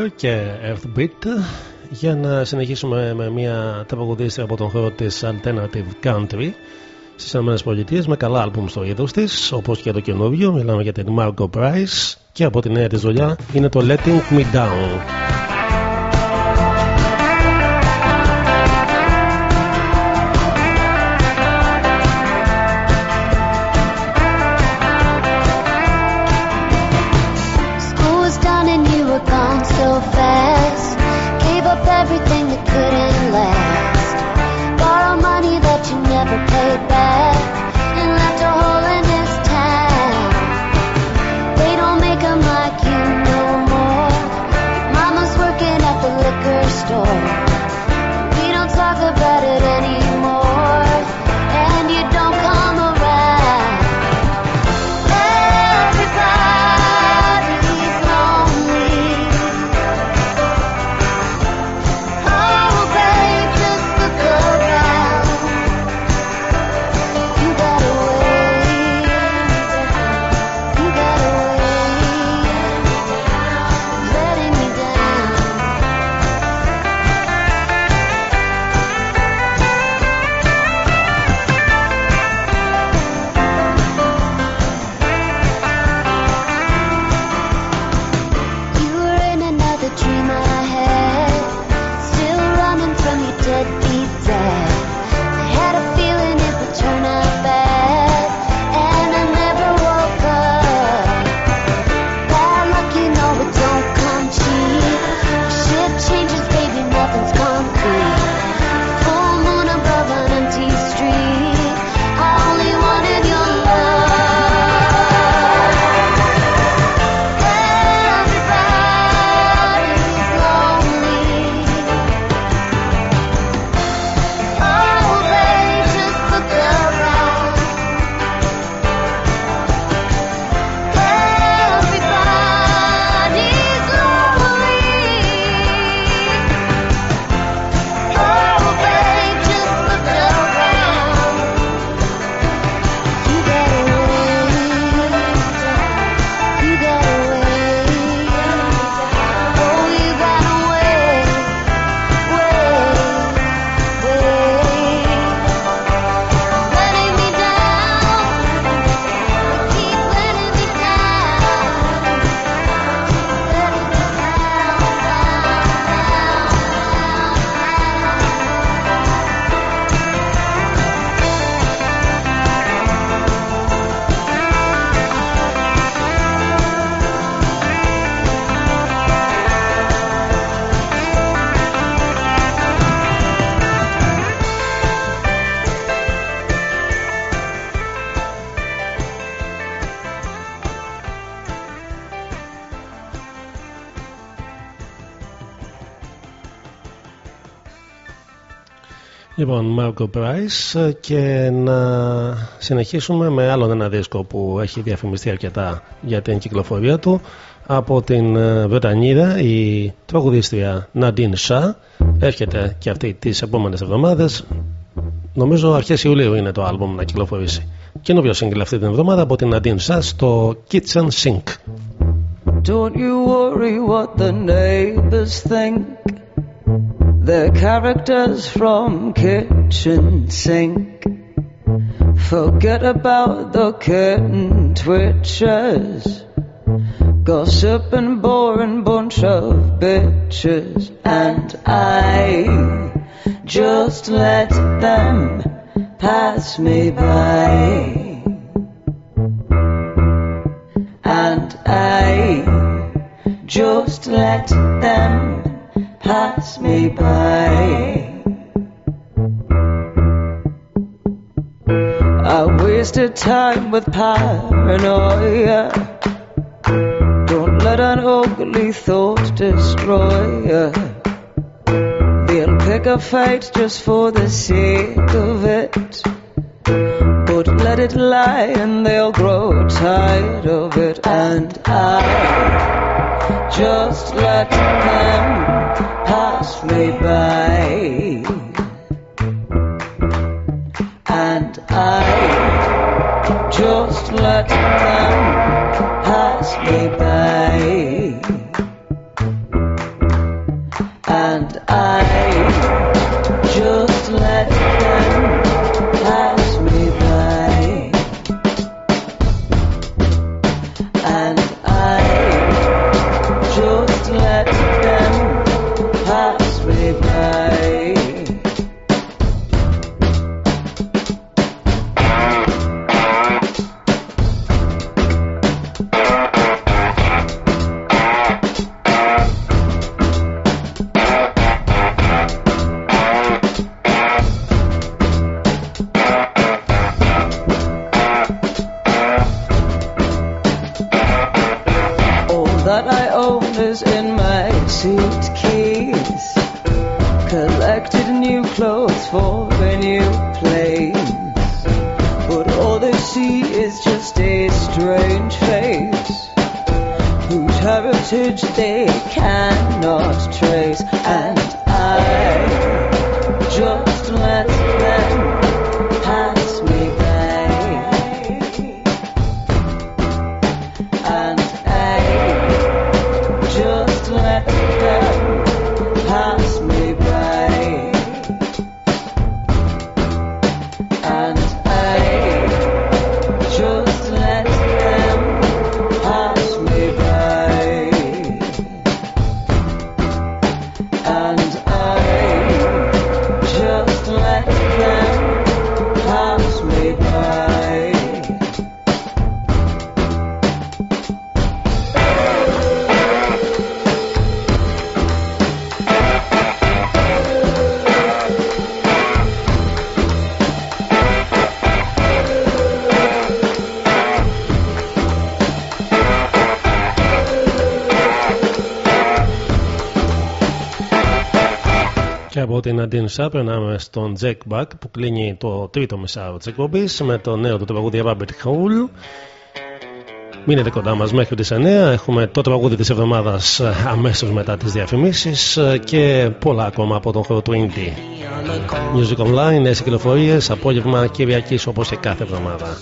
Speaker 2: Miller και Earthbeat. Για να συνεχίσουμε με μια τραγουδίστρια από τον χώρο της Alternative Country στις ΗΠΑ με καλά άλμπουμ στο είδος της όπως και το καινούριο. Μιλάμε για την Marco Price και από τη νέα της δουλειά είναι το Letting Me Down.
Speaker 1: Λοιπόν, Marco Price και να συνεχίσουμε με άλλον ένα δίσκο που έχει διαφημιστεί αρκετά για την κυκλοφορία του. Από την ε, Βρετανίδα η τραγουδίστρια Nadine Shah έρχεται και αυτή τις επόμενες εβδομάδες. Νομίζω αρχές Ιουλίου είναι το άλμπουμ να κυκλοφορήσει. Καινούριο σύγκλι αυτή την εβδομάδα από την Nadine Shah στο Kitchen Sink
Speaker 17: Don't you worry what the neighbors think They're characters from kitchen sink. Forget about the curtain twitchers. Gossip and boring bunch of bitches. And I just let them pass me by. And I just let them pass me by. I wasted time with paranoia. Don't let an ugly thought destroy you. They'll pick a fight just for the sake of it. But let it lie and they'll grow tired of it. And I just let them pass me by. And I just let them pass me by.
Speaker 1: Από την Αντίν Σά περνάμε στον Jack Back που κλείνει το τρίτο μισάρο της εκπομπής με το νέο του τραγούδι Rabbit Hole. Μείνετε κοντά μας μέχρι τις 9. Έχουμε το τραγούδι της εβδομάδας αμέσως μετά τις διαφημίσεις και πολλά ακόμα από τον χώρο του Indie. Music Online, νέες κυκλοφορίες, απόγευμα Κυριακής όπως και κάθε εβδομάδα.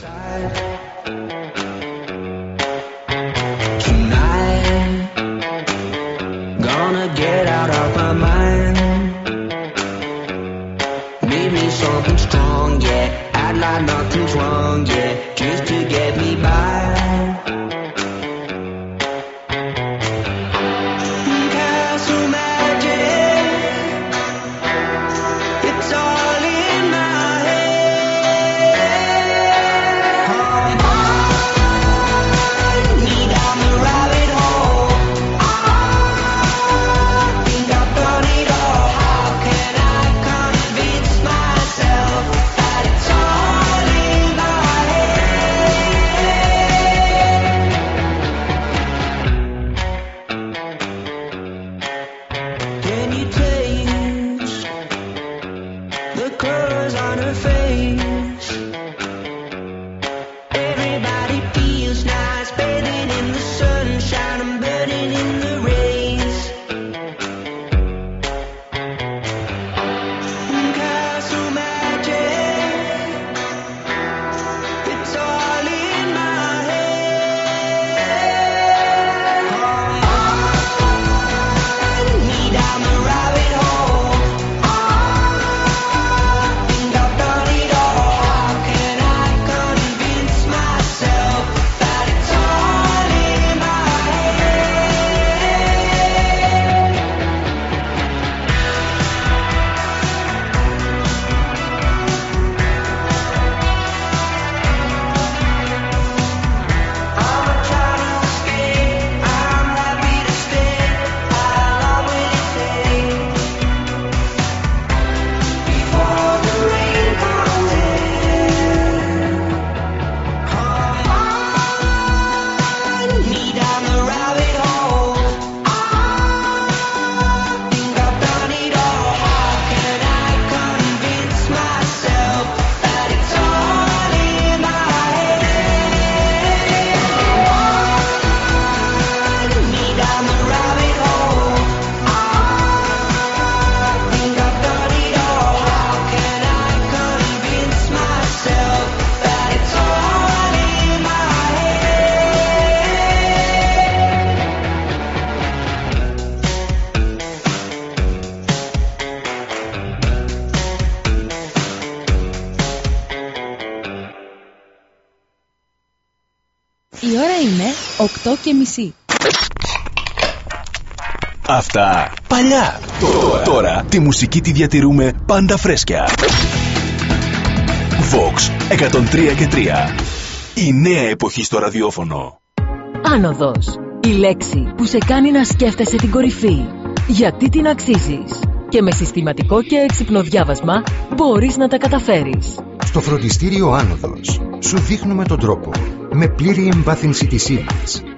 Speaker 4: Και μισή.
Speaker 5: Αυτά παλιά. Τώρα, τώρα τη μουσική τη διατηρούμε πάντα φρέσκια. Vox 103 και 3. Η νέα εποχή στο ραδιόφωνο.
Speaker 4: Άνοδος. Η λέξη που σε κάνει να σκέφτεσαι την κορυφή. Γιατί την αξίζεις. Και με συστηματικό και έξυπνο διάβασμα μπορείς να τα καταφέρεις.
Speaker 6: Στο φροντιστήριο Άνοδος σου δείχνουμε τον τρόπο. Με πλήρη εμβάθυνση της ύλης.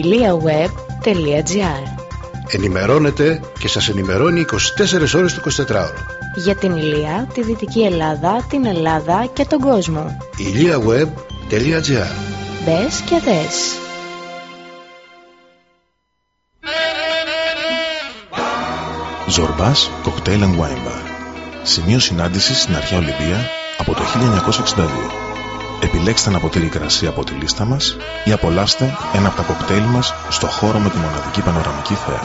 Speaker 18: iliaweb.gr
Speaker 19: Ενημερώνετε και σας ενημερώνει 24 ώρες το 24ωρο.
Speaker 18: Για την Ηλία, τη Δυτική Ελλάδα, την Ελλάδα και τον κόσμο.
Speaker 19: iliaweb.gr
Speaker 18: Μπες και δες.
Speaker 20: Ζορμπάς Cocktail and Wine Bar. Σημείο συνάντησης στην αρχαία Ολυμπία από το 1962. Επιλέξτε ένα ποτήρι κρασί από τη λίστα μας ή απολαύστε ένα από τα κοκτέιλ μας στο χώρο με τη μοναδική πανοραμική θέα.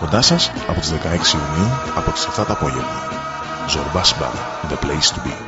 Speaker 20: Κοντά σας από τις 16 Ιουνίου από τις 7 το απόγευμα. Ζορμπάς Bar, the place to be.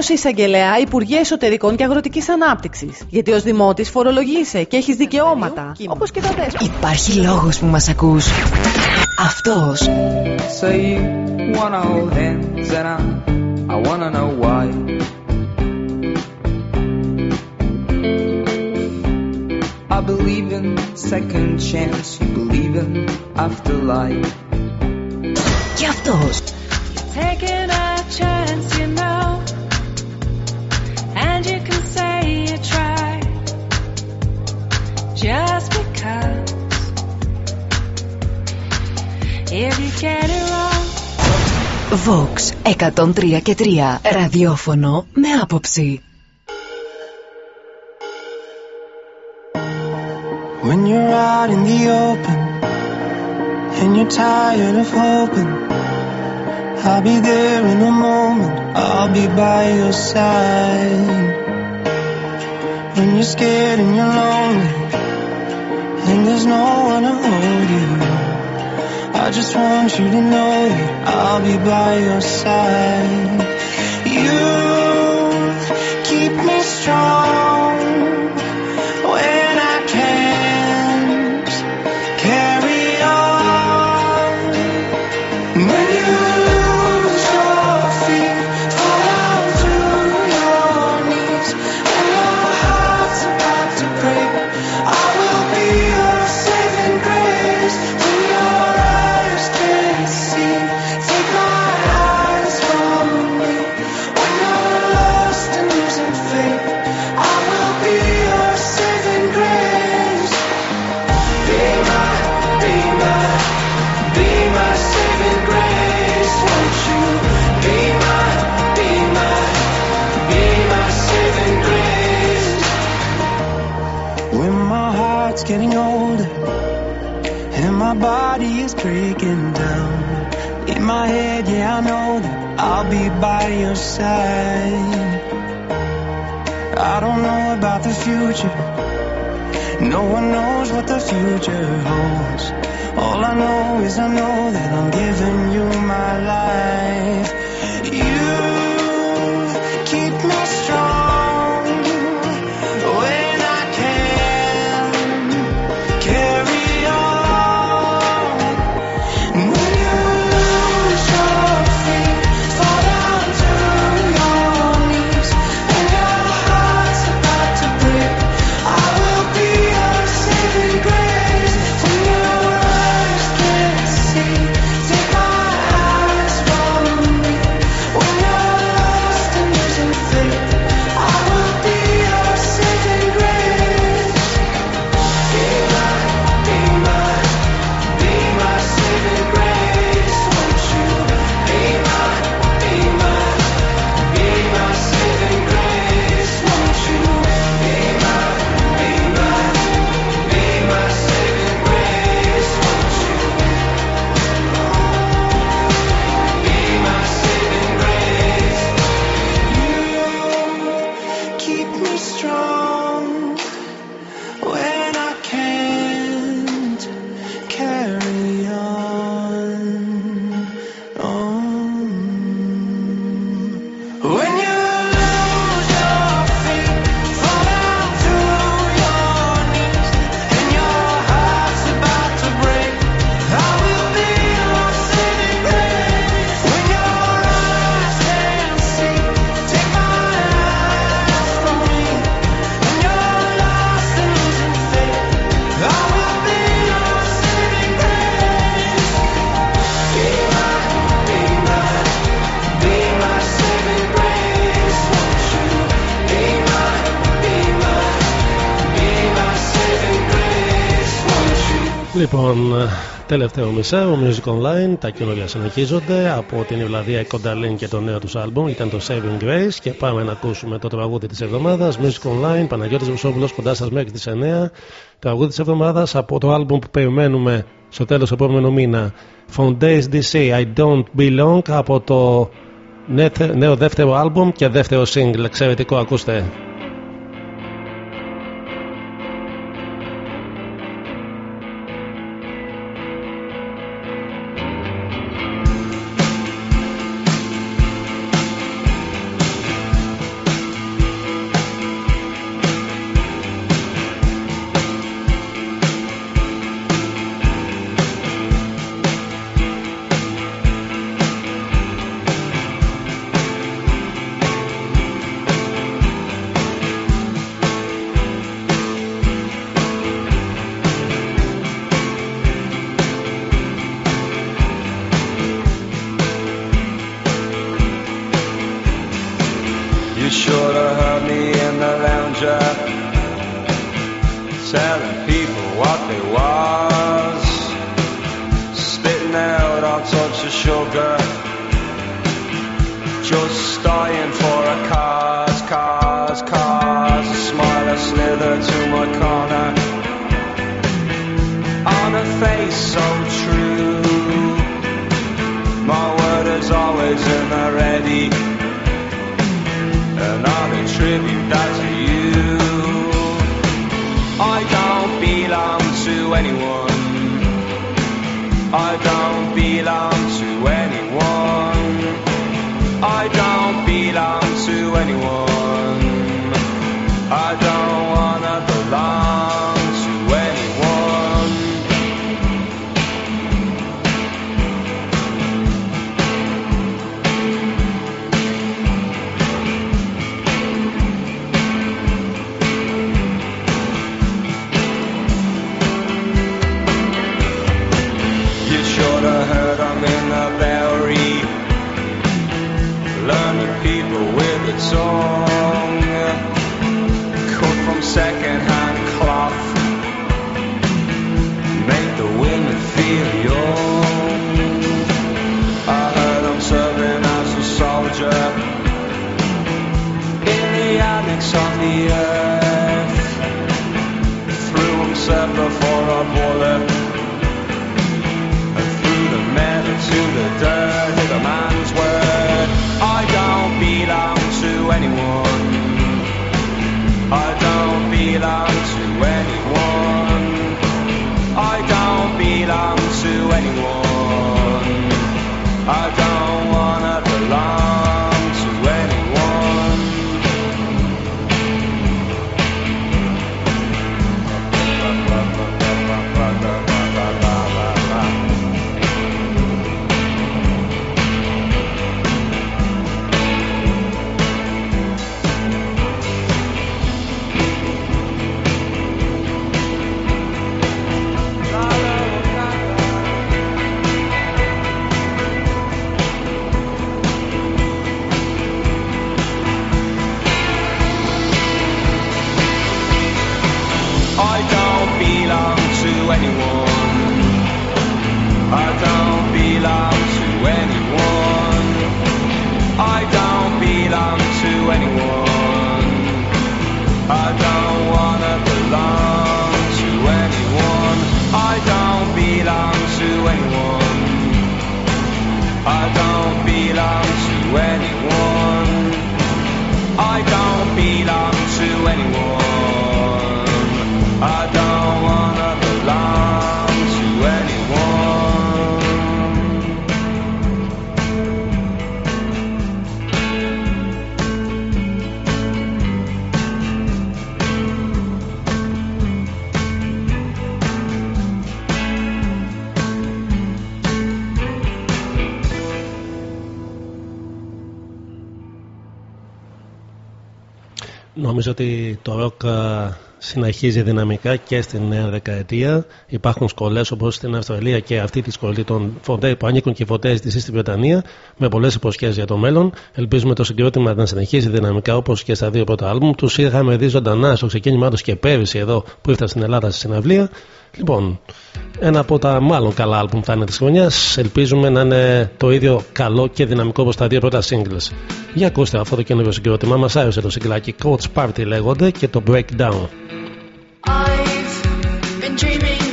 Speaker 8: εισαγγελέα Υπουργεία Εσωτερικών και Αγροτικής Ανάπτυξης. Γιατί ως δημότης φορολογείσαι και έχεις δικαιώματα. Όπως και τα δέσποτα.
Speaker 9: Υπάρχει λόγος που μας ακούς. Αυτός.
Speaker 21: So you wanna hold hands and I, I wanna know why. I believe in second chance, you believe in afterlife.
Speaker 9: Και αυτός.
Speaker 12: Taking
Speaker 9: Vox 103 και 3. Ραδιόφωνο με άποψη.
Speaker 15: When you're out in the open and you're tired of hoping, I'll be there in a moment, I'll be by your side. When you're scared and you're lonely and there's no one to hold you, I just want you to know that I'll be by your side. You keep me strong future. No one knows what the future holds. All I know is I know that I'm giving you my life.
Speaker 22: Λοιπόν, τελευταίο μισάρο, Music Online, τα καινούργια συνεχίζονται από την Ιβλαδία Κονταλίν και το νέο τους άλμπομ, ήταν το Saving Grace και πάμε να ακούσουμε το τραγούδι της εβδομάδας. Music Online, Παναγιώτης Βουσόπουλος κοντά σας μέχρι τις 9. Το τραγούδι της εβδομάδας από το άλμπομ που περιμένουμε στο τέλος του επόμενου μήνα. Days DC, I Don't Belong από το νέο δεύτερο άλμπομ και δεύτερο single. Εξαιρετικό, ακούστε. Το ροκ συνεχίζει δυναμικά και στην νέα δεκαετία. Υπάρχουν σχολές όπως στην Αυστραλία και αυτή τη σχολή των Fontaines που ανήκουν και οι Fontaines D.C. στη Βρετανία με πολλές υποσχέσεις για το μέλλον. Ελπίζουμε το συγκρότημα να συνεχίζει δυναμικά όπως και στα δύο πρώτα άλμπουμ. Τους είχαμε δει ζωντανά στο ξεκίνημά τους και πέρυσι εδώ που ήρθαν στην Ελλάδα στη συναυλία.
Speaker 1: Λοιπόν, ένα από τα μάλλον καλά άλμπουμ θα είναι της χρονιάς. Ελπίζουμε να είναι το ίδιο καλό και δυναμικό όπως τα δύο πρώτα singles. Για ακούστε αυτό το καινούριο συγκρότημά μας. Άρεσε το συγκλάκι Coach Party λέγονται και το Breakdown.
Speaker 12: I've been dreaming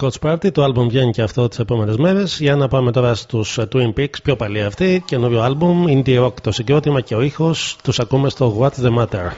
Speaker 1: Λοιπόν, Coach Party, το album βγαίνει και αυτό τις επόμενες μέρες. Για να πάμε τώρα στους Twin Peaks, πιο παλιοί αυτοί. Καινούριο album, Indie Rock το συγκρότημα και ο ήχος. Τους ακούμε στο What's the Matter.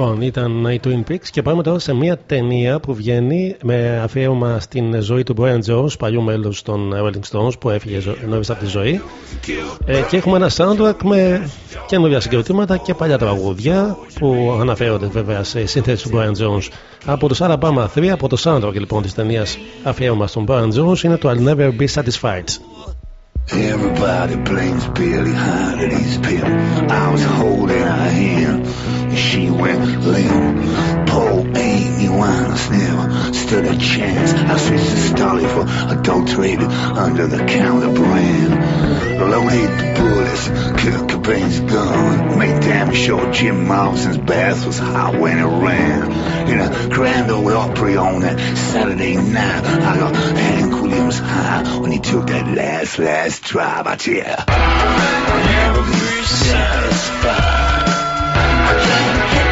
Speaker 1: Λοιπόν, ήταν οι Twin Peaks και πάμε τώρα σε μια ταινία που βγαίνει με αφιέρωμα στην ζωή του Brian Jones, παλιού μέλους των Rolling Stones που έφυγε νωρί από τη ζωή. Ε, και έχουμε ένα soundtrack με καινούργια συγκροτήματα και παλιά τραγούδια που αναφέρονται βέβαια σε σύνθεση του Brian Jones. Από το Alabama 3, από το soundtrack λοιπόν της ταινίας αφιέρωμα στον Brian Jones είναι το I'll Never Be Satisfied.
Speaker 23: Everybody blames Billy Holiday's pill. I was holding her hand, and she went limp. Poor Winehouse never stood a chance. I switched to Stolly for adulterated under-the-counter brand. Loaded the bullets, Kurt Cobain's gun. Made damn sure Jim Morrison's bath was hot when it ran. In a Grand Ole Opry on that Saturday night, I got Hank Williams high when he took that last, last drive. I ya, I'll never satisfied. I can't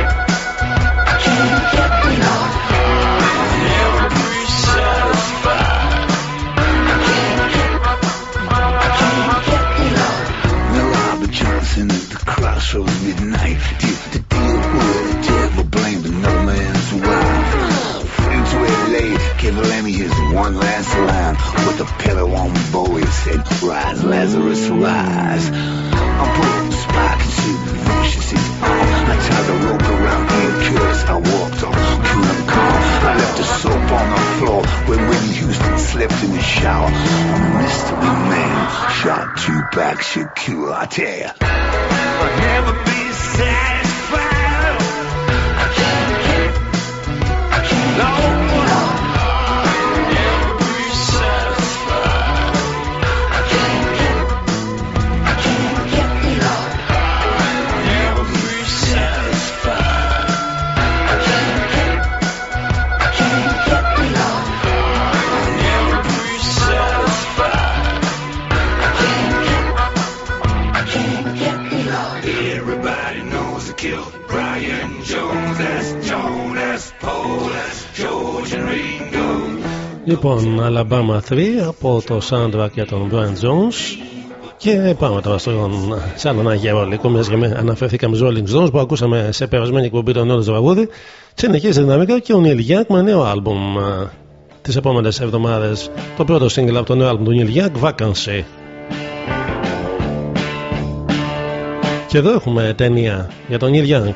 Speaker 23: the crossroads midnight. Did the deal with the devil blamed another man's wife. Flew to LA, Lemmy his one last line with a pillow on Bowie said, Rise, Lazarus, rise. I put a spike into the vicious arm. I tied the rope around Ian Curtis. I walked on cool and calm. I left the soap on the floor where Whitney Houston slept in the shower. I'm a mystery man, shot two back Shakur. I tell ya, never be satisfied.
Speaker 1: Λοιπόν, Alabama 3 από το soundtrack για τον Brian Jones. Και πάμε τώρα στον, σε άλλο ένα γερόλικο, μιας και με- αναφερθήκαμε στους Rolling Stones που ακούσαμε σε περασμένη εκπομπή των Όλων Τραγούδι. Συνεχίζει δυναμικά και ο Neil Young με νέο άλμπουμ ε, τις επόμενες εβδομάδες. Το πρώτο single από το νέο άλμπουμ του Neil Young, Vacancy. Και εδώ έχουμε ταινία για τον Neil Young.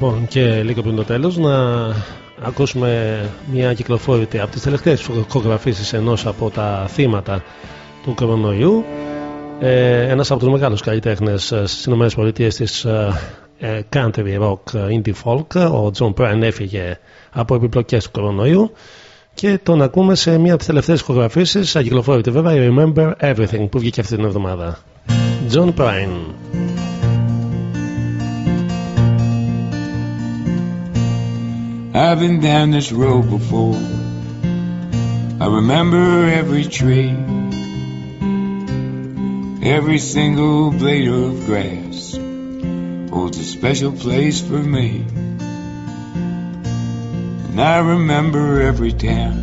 Speaker 1: Λοιπόν, και λίγο πριν το τέλος, να ακούσουμε μια κυκλοφόρητη από τις τελευταίες φωτογραφίσεις ενός από τα θύματα του κορονοϊού. Ε, Ένας από τους μεγάλους καλλιτέχνες στις ΗΠΑ της ε, country rock indie folk, ο John Prine, έφυγε από επιπλοκές του κορονοϊού και τον ακούμε σε μια από τις τελευταίες ηχογραφήσει, αγγελοφόρητη βέβαια, η Remember Everything που βγήκε αυτή την εβδομάδα. John Prine.
Speaker 24: I've been down this road before. I remember every tree, every single blade of grass holds a special place for me. And I remember every town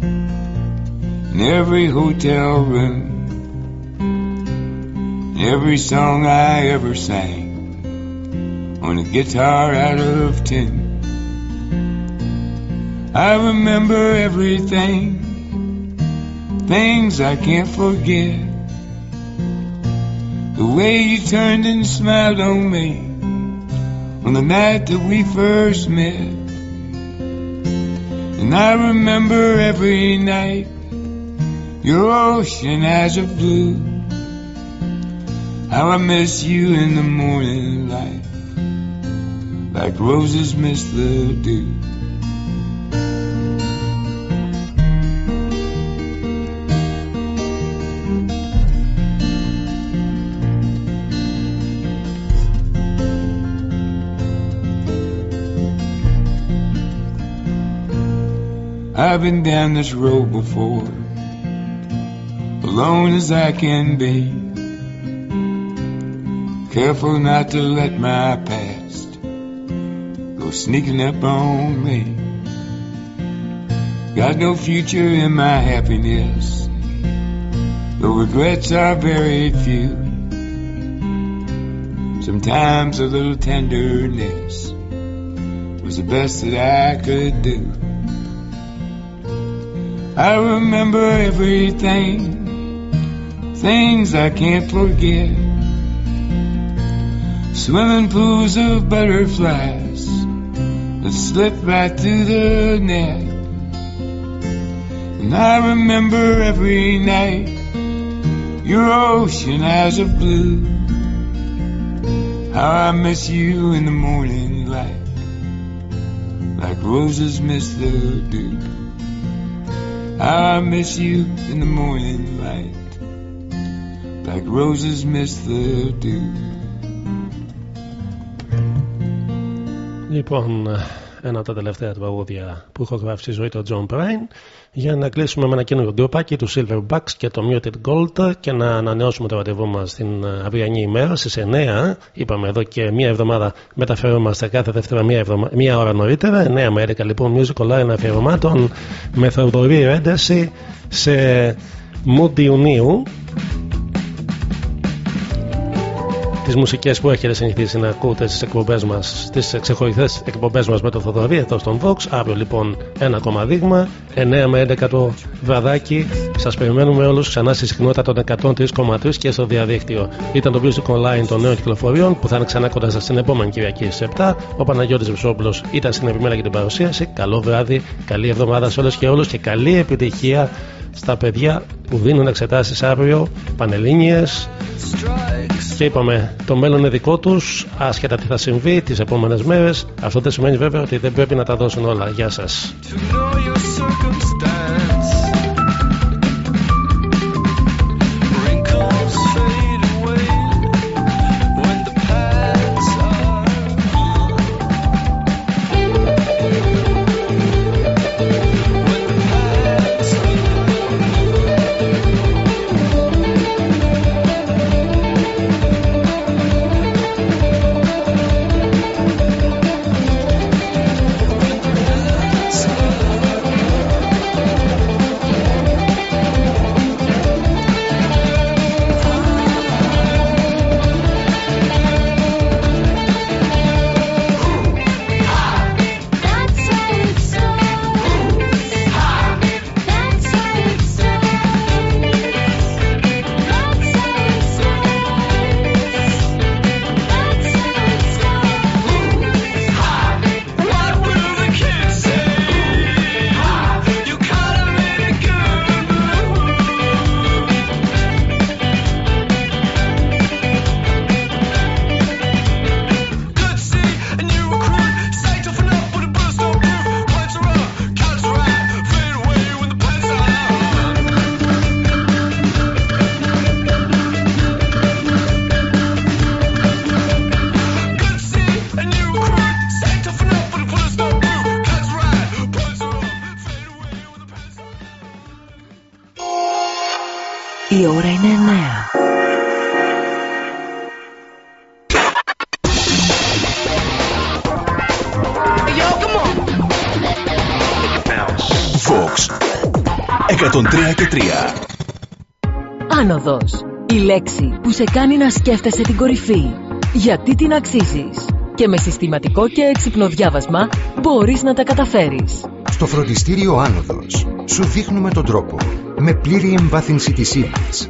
Speaker 24: and every hotel room, and every song I ever sang on a guitar out of tune. I remember everything, things I can't forget. The way you turned and smiled on me on the night that we first met. And I remember every night your ocean eyes of blue. How I miss you in the morning light, like roses miss the dew. I've been down this road before, alone as I can be. Careful not to let my past go sneaking up on me. Got no future in my happiness, though regrets are very few. Sometimes a little tenderness was the best that I could do. I remember everything, things I can't forget. Swimming pools of butterflies that slip right through the net. And I remember every night your ocean eyes of blue. How I miss you in the morning light, like roses miss the dew. I miss you in the morning light, like roses miss the dew.
Speaker 1: Λοιπόν, ένα από τα τελευταία τραγούδια που έχω γράψει στη ζωή του John Prine για να κλείσουμε με ένα καινούριο γκρουπάκι του Silverbacks και το Muted Gold και να ανανεώσουμε το ραντεβού μας την αυριανή ημέρα στις 9. Είπαμε εδώ και μία εβδομάδα μεταφερόμαστε κάθε Δευτέρα μία, εβδομα... μία ώρα νωρίτερα. 9 με 11 λοιπόν musical line αφιερωμάτων με θεωρητορή ένταση σε mood Ιουνίου τις μουσικές που έχετε συνηθίσει να ακούτε στις εκπομπές μας, στις ξεχωριστές εκπομπές μας με το Θοδωρή εδώ στον Vox. Αύριο λοιπόν ένα ακόμα δείγμα, 9 με 11 το βραδάκι. Σας περιμένουμε όλους ξανά στη συχνότητα των 103,3 και στο διαδίκτυο. Ήταν το Music Online των νέων κυκλοφοριών που θα είναι ξανά κοντά σας την επόμενη Κυριακή στις 7. Ο Παναγιώτης Βυσόπουλος ήταν στην επιμέλεια για την παρουσίαση. Καλό βράδυ, καλή εβδομάδα σε όλες και όλους και καλή επιτυχία στα παιδιά που δίνουν εξετάσεις αύριο, πανελλήνιες. Και είπαμε το μέλλον είναι δικό τους άσχετα τι θα συμβεί τις επόμενες μέρες. Αυτό δεν σημαίνει βέβαια ότι δεν πρέπει να τα δώσουν όλα. Γεια σας
Speaker 4: ώρα είναι 9.
Speaker 5: Vox 103 και 3
Speaker 4: Άνοδος. Η λέξη που σε κάνει να σκέφτεσαι την κορυφή. Γιατί την αξίζεις. Και με συστηματικό και έξυπνο διάβασμα μπορείς να τα καταφέρεις.
Speaker 6: Στο φροντιστήριο Άνοδος σου δείχνουμε τον τρόπο. Με πλήρη εμβάθυνση της ύλης.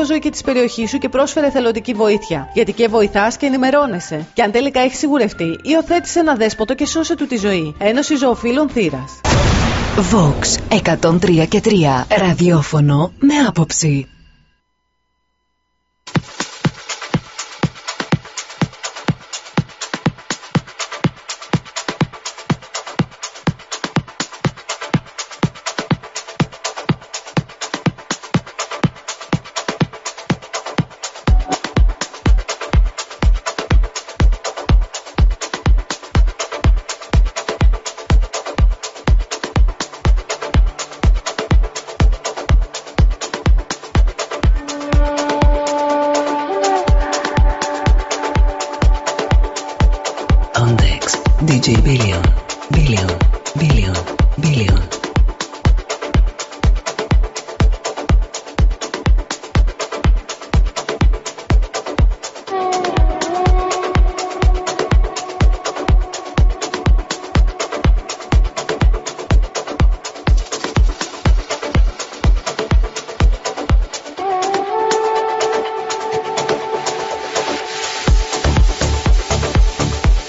Speaker 8: φιλοζωική και της περιοχής σου και πρόσφερε θελοντική βοήθεια. Γιατί και βοηθάς και ενημερώνεσαι. Και αν τελικά έχεις σιγουρευτεί, υιοθέτησε ένα δέσποτο και σώσε του τη ζωή. Ένωση Ζωοφύλων Θήρα.
Speaker 4: Vox 103 και 3. Ραδιόφωνο με άποψη.